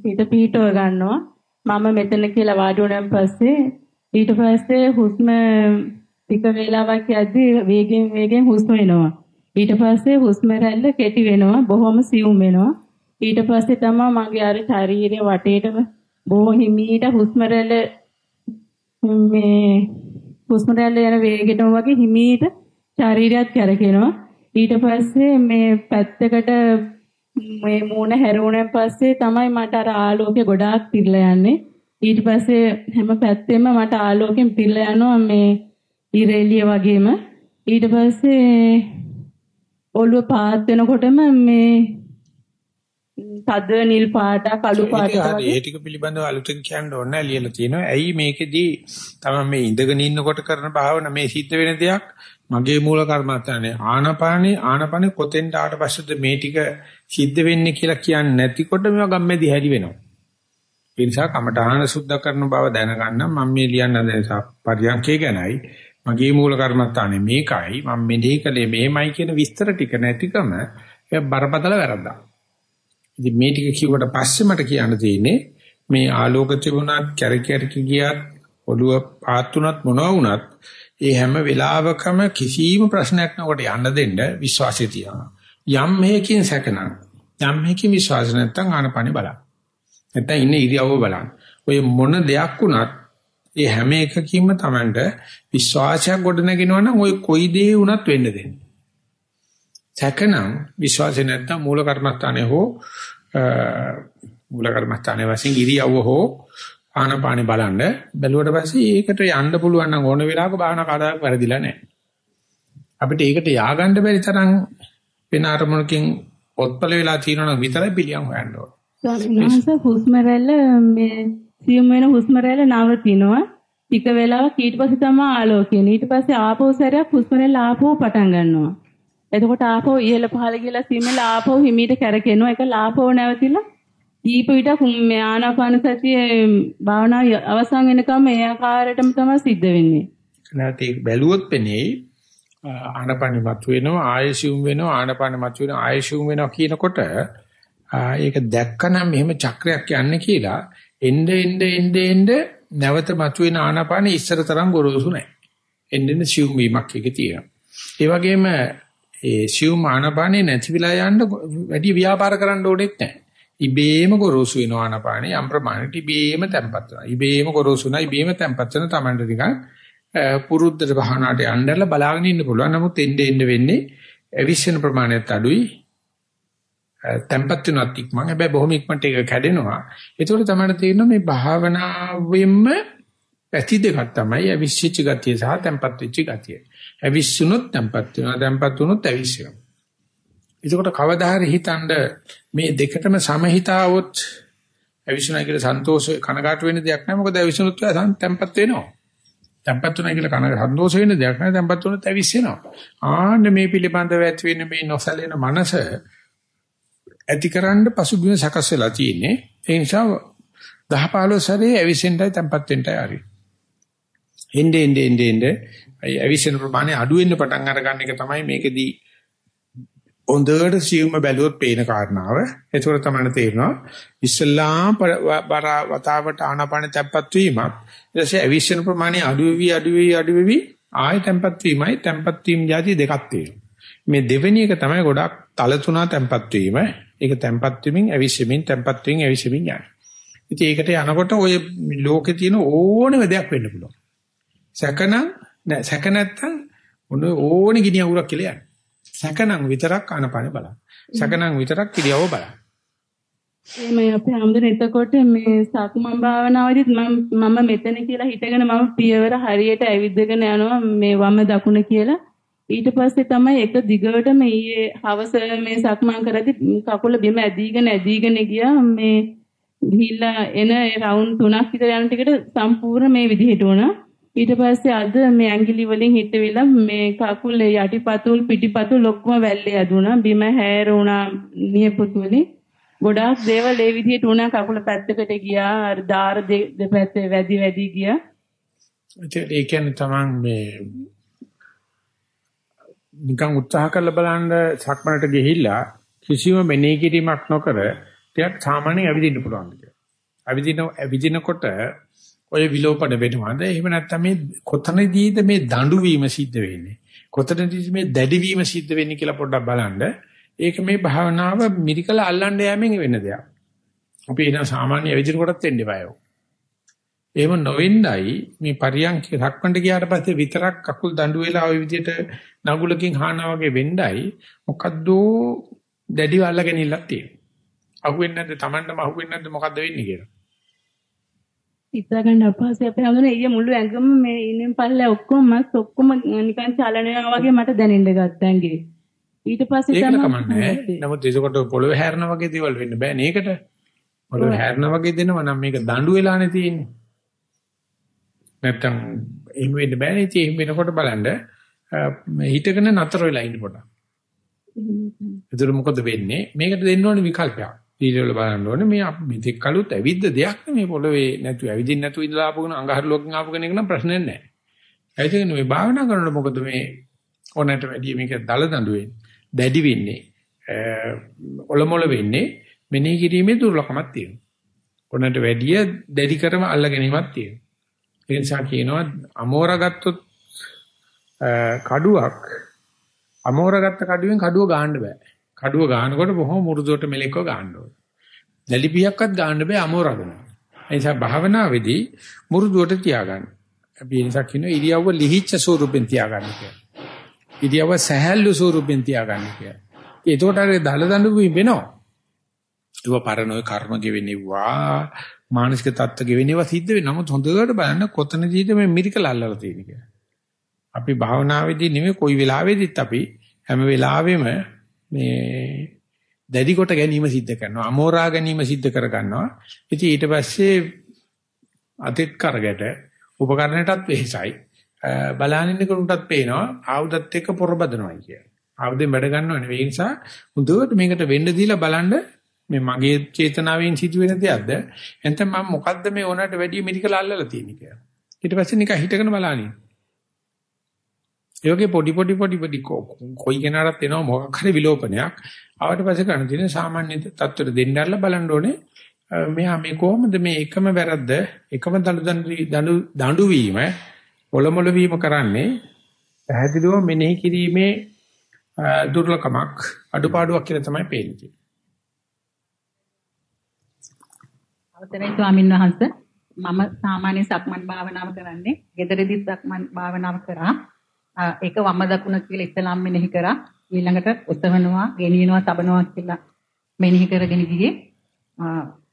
[SPEAKER 3] සිත පිහිටව ගන්නවා. මම මෙතන කියලා වාඩි වුණාන් පස්සේ ඊට පස්සේ හුස්ම ටික වේලාවක් යද්දී වේගෙන් වේගෙන් හුස්ම එනවා. ඊට පස්සේ හුස්ම රැල්ල කෙටි වෙනවා බොහොම සියුම් වෙනවා. ඊට පස්සේ තමයි මගේ අර ශරීරයේ වටේටම බොහොම හිමීට හුස්ම රැල්ල මේ හුස්ම රැල්ල යන වේගෙටම වගේ හිමීට ශරීරයත් කැරකෙනවා. ඊට පස්සේ මේ පැත්තකට මේ මූණ හැරුණෙන් පස්සේ තමයි මට අර ආලෝකය ගොඩාක් පිරලා යන්නේ. ඊට පස්සේ හැම පැත්තෙම මට ආලෝකයෙන් පිරලා යනවා මේ ඉරෙලිය වගේම. ඊට පස්සේ ඔළුව පාත් වෙනකොටම මේ තද නිල් පාට කළු පාට
[SPEAKER 1] වගේ ඒ ටික පිළිබඳව අලුතෙන් කියන්න ඕන නැහැ ලියලා තියෙනවා. ඇයි මේකෙදී තමයි මේ ඉඳගෙන ඉන්නකොට කරන භාවන මේ සිද්ධ වෙන දෙයක් මගේ මූල කර්මස්ථානේ ආනපානේ ආනපනේ කොතෙන්ට ආට පස්සේද මේ ටික සිද්ධ වෙන්නේ කියලා කියන්නේ නැතිකොට මේවා ගම්මැදි හැලි වෙනවා. ඒ නිසා කමඨාන සුද්ධ කරන බව දැනගන්න මම මේ ලියන්න දැන් පරියන්කේ ගැනයි මගේ මූල කර්මස්ථානේ මේකයි මම මෙනෙහි කළේ මේමයි කියන විස්තර ටික නැතිකම ඒ බරපතල වැරද්දක්. ඉතින් මේ ටික කිව්වට පස්සේ මට කියන්න තියෙන්නේ මේ ආලෝක තිබුණත් කැරකැරක ගියත් ඔළුව පාත් වුණත් මොනවා වුණත් ඒ හැම වෙලාවකම කිසිම ප්‍රශ්නයක් නැකොට යන්න දෙන්න විශ්වාසය තියනවා. යම් මේකකින් සැකනම් යම් මේකකින් විශ්වාස නැත්නම් ආනපනේ බලන්න. නැත්නම් ඉන්නේ ඉරියව්ව බලන්න. ඔය මොන දෙයක් වුණත් ඒ හැම එකකින්ම Tamanට විශ්වාසයක් ගොඩනගෙනවා නම් ඔය කොයි දේ වුණත් වෙන්න දෙන්න. සැකනම් විශ්වාසය නැත්නම් මූල කර්මස්ථානයේ හෝ මූල කර්මස්ථානයේ වශයෙන් ඉරියව්ව හෝ ආනපානෙ බලන්න බැලුවට පස්සේ ඒකට යන්න පුළුවන් නම් ඕන වෙලාවක භාවනා කාදාක් වැරදිලා නැහැ. අපිට ඒකට ය아가න්න බැරි තරම් වෙන අරමුණකින් පොත්පල වෙලා තියෙනවා නම් විතරයි පිළියම් හොයන්න ඕන.
[SPEAKER 3] ස්වාමීන් වහන්සේ හුස්ම රැල්ල මේ සියුම් වෙන හුස්ම රැල්ල නවතිනවා. ටික වෙලාවක් ඊට පස්සේ තමයි ආලෝකයනේ. ඊට පස්සේ ආපහු සැරයක් හුස්ම රැල්ල ආපහු පටන් ගන්නවා. එතකොට ආපහු ඉහළ පහළ ගිහලා සිමෙල ආපහු හිමීට කැරකෙනවා. ඒක ආපහු නැවතිලා දීප විට මේ ආනාපාන සතිය භාවනාව අවසන් වෙනකම් ඒ ආකාරයටම තමයි සිද්ධ වෙන්නේ.
[SPEAKER 1] නැත්නම් ඒක බැලුවොත් පෙනේ ආනාපානෙ මතුවෙනවා ආයසියුම් වෙනවා ආනාපානෙ මතුවෙනවා ආයසියුම් වෙනවා කියනකොට ඒක දැක්කනම් මෙහෙම චක්‍රයක් යන්නේ කියලා එnde ende ende ende නැවත මතුවෙන ආනාපානෙ ඉස්සර තරම් ගොරෝසු නැහැ. එන්න එන්න සියුම් වීමක් එකේ තියෙනවා. ඒ වගේම ඒ සියුම් ආනාපානෙ නැති වෙලා යන්න වැඩි ව්‍යාපාර කරන්න ඕනෙත් නැහැ. ඉබේම ගොරෝසු වෙනවා ආනාපානෙ යම් ප්‍රමාණයට ඉබේම තැම්පත් වෙනවා. ඉබේම ගොරෝසු වෙනවා ඉබේම තැම්පත් වෙන තමන්ට නිකන් පුරුද්දට භාවනාවට යන්නදලා බලාගෙන ඉන්න පුළුවන්. නමුත් එන්න එන්න වෙන්නේ අවිශ්වන ප්‍රමාණයත් අඩුයි. tempat වෙනත් ඉක්මන්. හැබැයි බොහොම ඉක්මනට ඒක කැඩෙනවා. ඒතකොට තමයි තේරෙනවා මේ භාවනාවෙන්ම පැති දෙකක් තමයි අවිශ්චිත ගතිය සහ tempat වෙච්ච ගතිය. අවිශ්සුනොත් tempat වෙනවා. tempat වුනොත් අවිශ්වෙනවා. ඒකෝට කවදා හරි හිතනද මේ දෙකටම සමහිතාවොත් අවිශ්වනා කියලා සන්තෝෂ කනගාටු වෙන දෙයක් නෑ. මොකද අවිශ්වනොත් tempat වෙනවා. tempat තුනයි කියලා කන සන්තෝෂ වෙන දෙයක් නෑ. tempat තුනත් ඇවිස්සෙනවා. ආන්න මේ පිළිබඳව ඇති වෙන මේ නොසැලෙන මනස ඇතිකරන්න පසුබිම සකස් වෙලා තියෙන්නේ. ඒ නිසා 10 15 සැරේ ඇවිස්සෙන්ටයි tempat වෙන්නයි ආරි. එnde ende ende ende ඇවිස්සෙන ප්‍රමාණය අඩු වෙන්න පටන් අරගන්න එක තමයි මේකෙදී හොඳට සියුම්ම බැලුවොත් පේන කාරණාව. ඒකෝර තමයි තේරෙනවා. ඉස්ලාම් බර වතාවට ආනාපාන තැම්පත් වීමක්. ඊට පස්සේ අවිශ්වන ප්‍රමාණය අඩු වෙවි අඩු වෙවි අඩු වෙවි ආය තැම්පත් වීමයි තැම්පත් වීම જાති දෙකක් තියෙනවා. මේ දෙවෙනි එක තමයි ගොඩක් තල තුනා තැම්පත් වීම. ඒක තැම්පත් වෙමින් අවිශ්වමින් තැම්පත් වෙමින් අවිශ්වමින් යනවා. ඉතින් ඒකට යනකොට ඔය ලෝකේ තියෙන ඕනෙම දෙයක් වෙන්න පුළුවන්. සැකනම් නෑ සැක නැත්තම් මොන ඕනෙ ගිනි අවුරක් කියලා යන්නේ. සැකනම් විතරක් ආනපාන බලන්න. සැකනම් විතරක් පිළියව බලන්න.
[SPEAKER 3] එමේ අපේ හැමදෙන එතකොට මේ සක්මන් භාවනාවේදීත් මම මම මෙතන කියලා හිතගෙන මම පියවර හරියට ඇවිදගෙන යනවා මේ වම දකුණ කියලා. ඊට පස්සේ තමයි එක දිගට මේ ඊයේ හවස මේ සක්මන් කරද්දි කකුල බිම ඇදීගෙන ඇදීගෙන ගියා මේ ගිහිල්ලා එන රවුන්ඩ් තුනක් විතර යන ටිකට සම්පූර්ණ මේ විදිහට වුණා. ඊට පස්සේ අද මේ ඇඟිලි වලින් හිටවිලා මේ කකුල් යටිපතුල් පිටිපතුල් ඔක්කොම වැල්ලේ ඇදුණා. බිම හැරුණා නියපොතු වලින්. ගොඩාක් දේවල් ඒ විදිහට වුණා. කකුල පැත්තකට ගියා. අර දාර දෙපැත්තේ වැඩි වැඩි ගියා.
[SPEAKER 1] ඒ කියන්නේ තමන් මේ නිකන් උත්සාහ කරලා බලන්න සක්මනට ගිහිල්ලා කිසිම මෙනෙහි කිරීමක් නොකර ටිකක් සාමාන්‍යයෙන් ඇවිදින්න පුළුවන් කියලා. ඇවිදින ඇවිදිනකොට ඔය විලෝපන වෙනවද? එහෙම නැත්නම් මේ කොතනදීද මේ දඬු වීම සිද්ධ වෙන්නේ? කොතනදීද මේ දැඩි වීම සිද්ධ වෙන්නේ කියලා පොඩ්ඩක් බලන්න. ඒක මේ භාවනාව මිරිකල අල්ලන්න යෑමෙන් වෙන දෙයක්. අපි එන සාමාන්‍ය විදිහට කොටත් වෙන්න බයෝ. එහෙම නොවෙන්නයි මේ පරියන්ක රක්මණ්ඩ ගියාට පස්සේ විතරක් කකුල් දඬු වෙලා ওই විදිහට නගුලකින් හානා වගේ වෙන්නයි මොකද්ද දැඩිව අල්ලගෙන ඉල්ලක් තියෙනවා. අහුවෙන්නේ නැද්ද? Tamandම අහුවෙන්නේ නැද්ද මොකද්ද වෙන්නේ කියලා.
[SPEAKER 3] හිතා ගන්න අපහසුයි අපේ හැමෝම ඊයේ මුළු ඇඟම මේ ඉන්නේ පල්ලේ ඔක්කොම මස් ඔක්කොම නිකන් චලනය වගේ මට දැනෙන්න ගත්තා ඇඟේ. ඊට පස්සේ
[SPEAKER 1] තමයි ඒක කමන්නේ. නමුත් ඒකට පොළවේ හැරෙන වගේ දේවල් වෙන්න බෑ නේකට. පොළවේ හැරෙන වගේ දෙනවා නම් මේක දඬු වෙලානේ තියෙන්නේ. නැත්තම් එහෙම වෙන්න බෑනේ. ඉතින් එහෙම වෙනකොට බලන්න හිතගෙන නතර වෙලා ඉන්න පොඩ. එතකොට මොකද වෙන්නේ? මේකට දෙන්න ඕනේ විකල්පයක්. ඊළඟ බලන්න ඕනේ මේ මෙතෙක් කලුත් ඇවිද්ද දෙයක් නෙමේ පොළවේ නැතු ඇවිදින්න නැතු ඉඳලා ආපු කෙනා අඟහරු ලෝකෙන් ආපු කෙනෙක් නම් ප්‍රශ්නයක් නැහැ. ඒ කියන්නේ මේ භාවනා කරනකොට මොකද මේ ඕනට වැඩිය මේක දල දඬු වෙන්නේ. දැඩි වෙන්නේ. ඔලොමොල වෙන්නේ මෙනෙහි කිරීමේ දුර්ලභමක් තියෙනවා. ඕනට වැඩිය දැඩි කරම අල්ල ගැනීමක් තියෙනවා. ඒ නිසා කියනවා අමෝර ගත්තොත් කඩුවක් අමෝර ගත්ත කඩුවෙන් කඩුව ගහන්න බෑ. කඩුව ගන්නකොට බොහොම මුරුදුවට මෙලෙක්ව ගන්න ඕනේ. දැලිපියක්වත් ගන්න බෑ අමෝරගෙන. ඒ නිසා භාවනාවේදී මුරුදුවට තියාගන්න. අපි ඒ නිසා කියනවා ඉරියව්ව ලිහිච්ඡ ස්වරූපෙන් තියාගන්න කියලා. ඉරියව්ව සහැල්ලු ස්වරූපෙන් තියාගන්න කියලා. ඒකට අර දල දඬු වෙනවා. ඒක පරණෝය කර්ම ගෙවෙනවා මානසික තත්ත්ව ගෙවෙනවා සිද්ධ වෙනවා. නමුත් හොඳට බලන්න කොතනදීද මේ මිරිකල අල්ලලා තියෙන්නේ කියලා. අපි භාවනාවේදී නෙමෙයි කොයි වෙලාවෙදිත් අපි හැම වෙලාවෙම මේ දැඩි කොට ගැනීම සිද්ධ කරනවා. අමෝරා ගැනීම සිද්ධ කර ගන්නවා. ඉතින් ඊට පස්සේ අතිත් කරකට උපකරණයටත් වෙහසයි. බලානින්න කරුණටත් පේනවා ආයුධත් එක්ක පොරබදනවා කිය. ආයුධෙන් වැඩ ගන්නව නෙවෙයි. ඒ නිසා හොඳට මේකට වෙන්න දීලා බලන්න මේ මගේ චේතනාවෙන් සිදුවෙන දෙයක්ද? එතන මම මොකද්ද මේ ඕනට වැඩි මෙඩිකල් අල්ලලා තියෙන්නේ කියලා. ඊට පස්සේ නිකන් හිටගෙන බලන්නේ. ඒ වගේ පොඩි පොඩි පොඩි පොඩි කොයි කෙනාටත් එනවා මොකක් හරි විලෝපනයක්. ආවට පස්සේ කරන තියෙන සාමාන්‍ය තත්ත්වෙට දෙන්නarලා බලන්න ඕනේ. මෙහා මේ කොහොමද මේ එකම වැරද්ද එකම දඬු දඬු වීම ඔලොමොල වීම කරන්නේ පැහැදිලිව මෙනෙහි කිරීමේ දුර්ලකමක් අඩුපාඩුවක් කියලා තමයි පේන්නේ.
[SPEAKER 4] අවසරයි ස්වාමින් වහන්සේ මම සාමාන්‍ය සක්මන් භාවනාව කරන්නේ. ගෙදරදී සක්මන් භාවනාව කරා. ඒක වම දකුණ කියලා ඉස්සලාම් මෙනෙහි කරා. ඊළඟට ඔසවනවා, ගෙනියනවා, තබනවා කියලා මෙනෙහි කරගෙන ගියේ.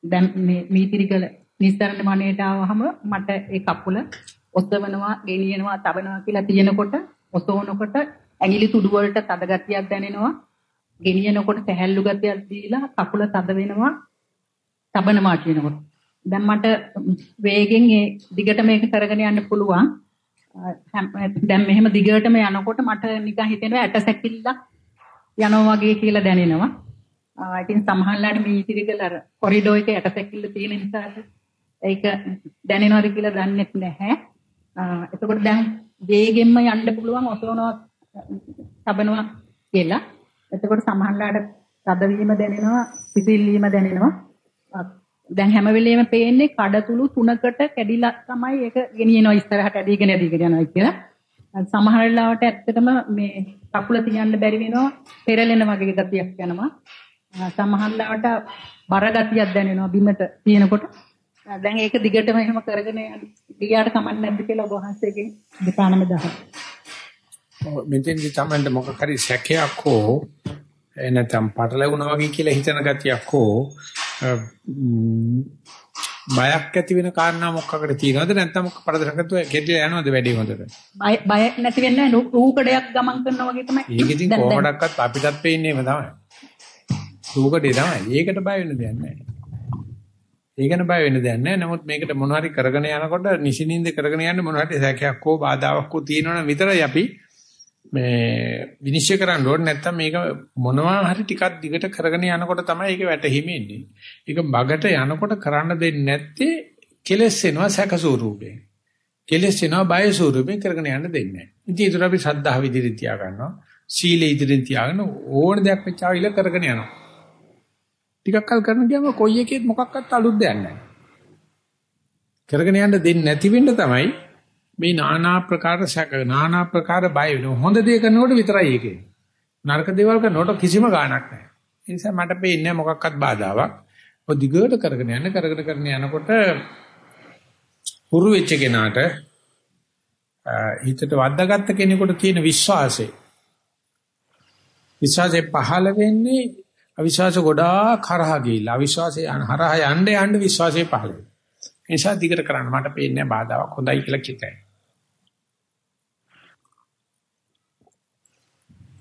[SPEAKER 4] දැන් මේ මීතිරිකල නිස්සරණ මණයට ආවහම මට ඒ කකුල ඔසවනවා, ගෙනියනවා, තබනවා කියලා තියෙනකොට ඔසවනකොට ඇඟිලි තුඩු වලට තද ගතියක් දැනෙනවා. ගෙනියනකොට සැහැල්ලු ගතියක් දීලා කකුල තද වෙනවා. තබනවා කියනකොට. දැන් මට වේගෙන් ඒ දිගට මේක කරගෙන යන්න පුළුවන්. දැන් මෙහෙම දිගටම යනකොට මට නිකන් හිතෙනවා ඇට සැකිල්ලක් යනවා වගේ කියලා දැනෙනවා. ඉතින් සමහරලාට මේ ඉතිරිකල අර කොරිඩෝ එකේ ඇට සැකිල්ල තියෙන නිසා ඒක දැනෙනවද කියලා දන්නේ නැහැ. එතකොට දැන් වේගෙන්ම යන්න පුළුවන් ඔසවනවා තබනවා කියලා. එතකොට සමහරලාට තදවීම දැනෙනවා, පිසිල්වීම දැනෙනවා. දැන් හැම වෙලෙම පේන්නේ කඩතුළු තුනකට කැඩිලා තමයි ඒක ගෙනියනවා ඉස්සරහට ඇදීගෙන ඇදීගෙන යනවා කියලා. සමහර වෙලාවට ඇත්තටම මේ කකුල තියන්න බැරි වෙනවා පෙරලෙන වගේ ගතියක් යනවා. සමහර වෙලාවට බර ගතියක් දැනෙනවා බිමට තියෙනකොට. දැන් ඒක දිගටම එහෙම කරගෙන ගියාට කමක් නැද්ද කියලා ඔබ වහන්සේගෙන් දෙපානම දහන.
[SPEAKER 1] ඔව් මෙතෙන්දි තමයි මොකක් හරි සැකයක් හෝ එනතම් පටලැවුණා වගේ කියලා හිතන ගතියක් හෝ බයක් ඇති වෙන කාරණා මොකක්ද තියෙනවද? නැත්නම් මොකක් පරදරකතු කෙරෙලා යනවද වැඩි හොඳට?
[SPEAKER 4] බය බය නැති වෙන්නේ රූකඩයක් ගමන් කරනවා වගේ තමයි.
[SPEAKER 1] ඒක ඉතින් කොහොමඩක්වත් අපිටත් පේන්නේම තමයි. රූකඩේ තමයි. ඒකට බය වෙන්න දෙයක් නැහැ. ඒකන බය වෙන්න දෙයක් නැහැ. නමුත් මේකට මොන හරි කරගෙන යනකොට නිසිනින්ද කරගෙන යන්න මොන හරි සැකයක් හෝ බාධාවක් හෝ තියෙනවනම් විතරයි අපි මේ විනිශ්චය කරන්න ඕනේ නැත්නම් මේක මොනවා හරි ටිකක් දිගට කරගෙන යනකොට තමයි ඒක වැටහිමෙන්නේ. ඒක බගට යනකොට කරන්න දෙන්නේ නැත්තේ කෙලස් වෙනවා සැක ස්වරූපයෙන්. කෙලස් වෙනවා බය ස්වරූපයෙන් කරගෙන යන්න දෙන්නේ නැහැ. ඉතින් ඒතර අපි ශ්‍රද්ධාව ඉදිරියට තියා ගන්නවා. සීලෙ ඉදිරියට තියාගෙන ඕන දෙයක් වෙච්චාවිල කරගෙන යනවා. ටිකක් කල් කරන ගියාම කොයි එකෙත් මොකක්වත් අලුත් දෙයක් නැහැ. කරගෙන යන්න දෙන්නේ නැති වෙන්න තමයි මේ নানা ප්‍රකාර සැක নানা ප්‍රකාර බය වෙනවා. හොඳ දේ කරනකොට විතරයි ඒකේ. නරක දේවල් කරනකොට කිසිම ගාණක් නැහැ. ඒ නිසා මට පේන්නේ මොකක්වත් බාධාවක්. ඔය දිගට කරගෙන යන කරගෙන කරගෙන යනකොට හුරු වෙච්ච කෙනාට හිතට වද්දාගත්ත කෙනෙකුට තියෙන විශ්වාසය විශ්වාසය පහළ වෙන්නේ අවිශ්වාස ගොඩාක් හරහා ගිහිල්ලා අවිශ්වාසය හරහා යන්න යන්න විශ්වාසය පහළ වෙනවා. ඒ නිසා දිගට කරන්න මට පේන්නේ බාධාවක් හොඳයි කියලා කිතයි.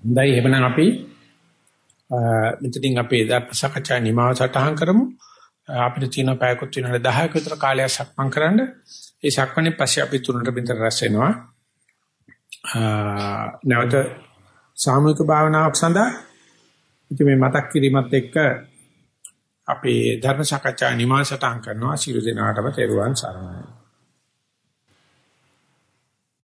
[SPEAKER 1] හොඳයි එහෙනම් අපි මෙතනින් අපේ දර්ශකචා නිමාව සටහන් කරමු. අපිට තියෙන පැයකුත් වෙනාට 10ක විතර කාලයක් සක්මන් කරන්න. ඒ සක්මනේ පස්සේ අපි තුනට බින්දර රැස් වෙනවා. නැවත සාමූහික භාවනාවක් සඳහා ඉතින් මේ මතක් කිරීමත් එක්ක අපේ ධර්ම සාකච්ඡා නිමාසටහන් කරනවා. සියලු දෙනාටම තෙරුවන් සරණයි.